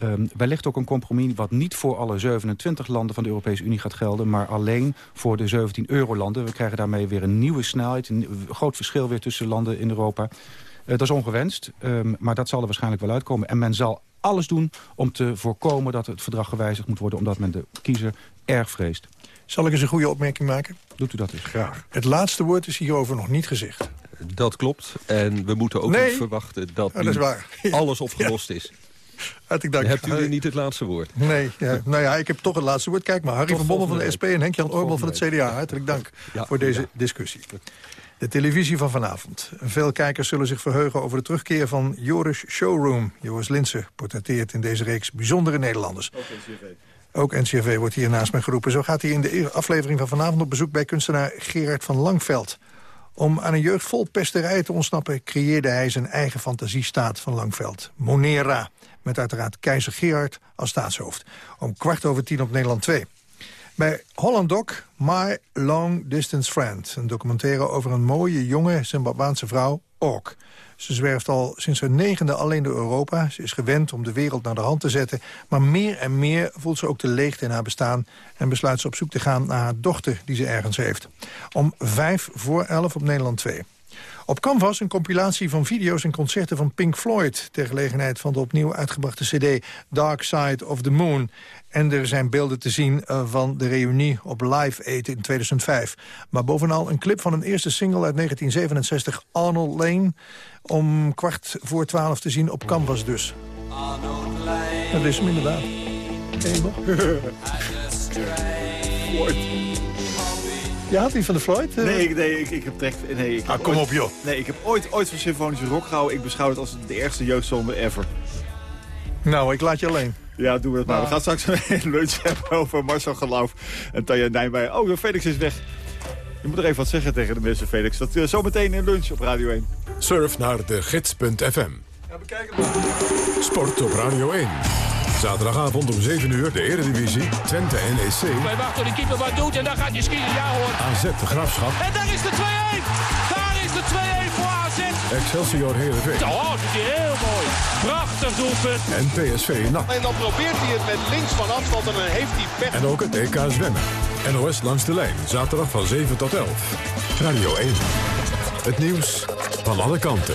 Ehm, wellicht ook een compromis wat niet voor alle 27 landen van de Europese Unie gaat gelden... maar alleen voor de 17 eurolanden. We krijgen daarmee weer een nieuwe snelheid, een groot verschil weer tussen landen in Europa. Eh, dat is ongewenst, ehm, maar dat zal er waarschijnlijk wel uitkomen. En men zal alles doen om te voorkomen dat het verdrag gewijzigd moet worden... omdat men de kiezer erg vreest. Zal ik eens een goede opmerking maken? Doet u dat eens. Graag. Het laatste woord is hierover nog niet gezegd. Dat klopt. En we moeten ook Nee. niet verwachten dat, Ja, dat is nu waar. alles opgelost is. Hartelijk dank. Hebt u niet het laatste woord? Nee, ja, nou ja, ik heb toch het laatste woord. Kijk maar, Harry Tot van Bommel van de SP en Henk-Jan Tot Ormel van het CDA. Hartelijk dank Ja, voor deze ja. discussie. De televisie van vanavond. Veel kijkers zullen zich verheugen over de terugkeer van Joris Showroom. Joris Linsen portretteert in deze reeks bijzondere Nederlanders. Ook NCRV wordt hier naast mij geroepen. Zo gaat hij in de eer- aflevering van vanavond op bezoek bij kunstenaar Gerard van Langveld. Om aan een jeugd vol pesterijen te ontsnappen... creëerde hij zijn eigen fantasiestaat van Langveld. Monera, met uiteraard keizer Gerard als staatshoofd. Om kwart over tien op Nederland 2. Bij Holland Doc, My Long Distance Friend. Een documentaire over een mooie, jonge Zimbabwaanse vrouw, Ork. Ze zwerft al sinds haar negende alleen door Europa. Ze is gewend om de wereld naar de hand te zetten. Maar meer en meer voelt ze ook de leegte in haar bestaan... en besluit ze op zoek te gaan naar haar dochter die ze ergens heeft. Om vijf voor elf op Nederland 2. Op Canvas een compilatie van video's en concerten van Pink Floyd... ter gelegenheid van de opnieuw uitgebrachte cd Dark Side of the Moon. En er zijn beelden te zien eh, van de reunie op Live Aid in 2005. Maar bovenal een clip van een eerste single uit 1967, Arnold Lane... om kwart voor twaalf te zien op Canvas dus. Dat is hem inderdaad. je had die van de Floyd? eh? Nee, ik, nee, ik, ik heb trek... Nee, ik Ah, kom ooit- op, joh. Nee, ik heb ooit, ooit van symfonische rock gehouden. Ik beschouw het als de ergste jeugdzonde ever. Nou, ik laat je alleen. Ja, doen we het maar. Ah. We gaan straks een lunch hebben over Marcel Geloof en Tanja Nijmeijer. Oh, Felix is weg. Je moet er even wat zeggen tegen de mensen, Felix. Dat uh, zometeen in lunch op Radio 1. Surf naar de gids.fm. Sport op Radio 1. Zaterdagavond om 7 uur de Eredivisie, Twente NEC, Wij wachten de keeper wat doet en dan gaat je skiën. Ja hoor. AZ de Graafschap, En daar is de 2-1. Daar is de 2-1 voor AZ. Excelsior Heerenveen Oh, dat is heel mooi. Prachtig doelpunt. en PSV NAC. En dan probeert hij het met links van afstand en dan heeft hij pech. En ook het EK zwemmen. NOS langs de lijn, zaterdag van 7 tot 11. Radio 1. Het nieuws van alle kanten.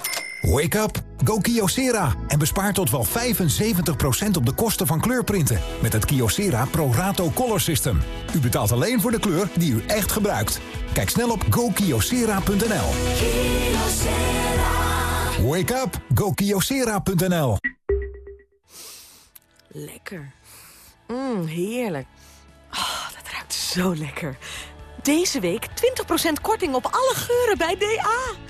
Wake up! Go Kyocera en bespaar tot wel 75% op de kosten van kleurprinten met het Kyocera Pro Rato Color System. U betaalt alleen voor de kleur die u echt gebruikt. Kijk snel op gokyocera.nl. Wake up! GoKiosera.nl Lekker. Mmm, heerlijk. Oh, dat ruikt zo lekker. Deze week 20% korting op alle geuren bij DA.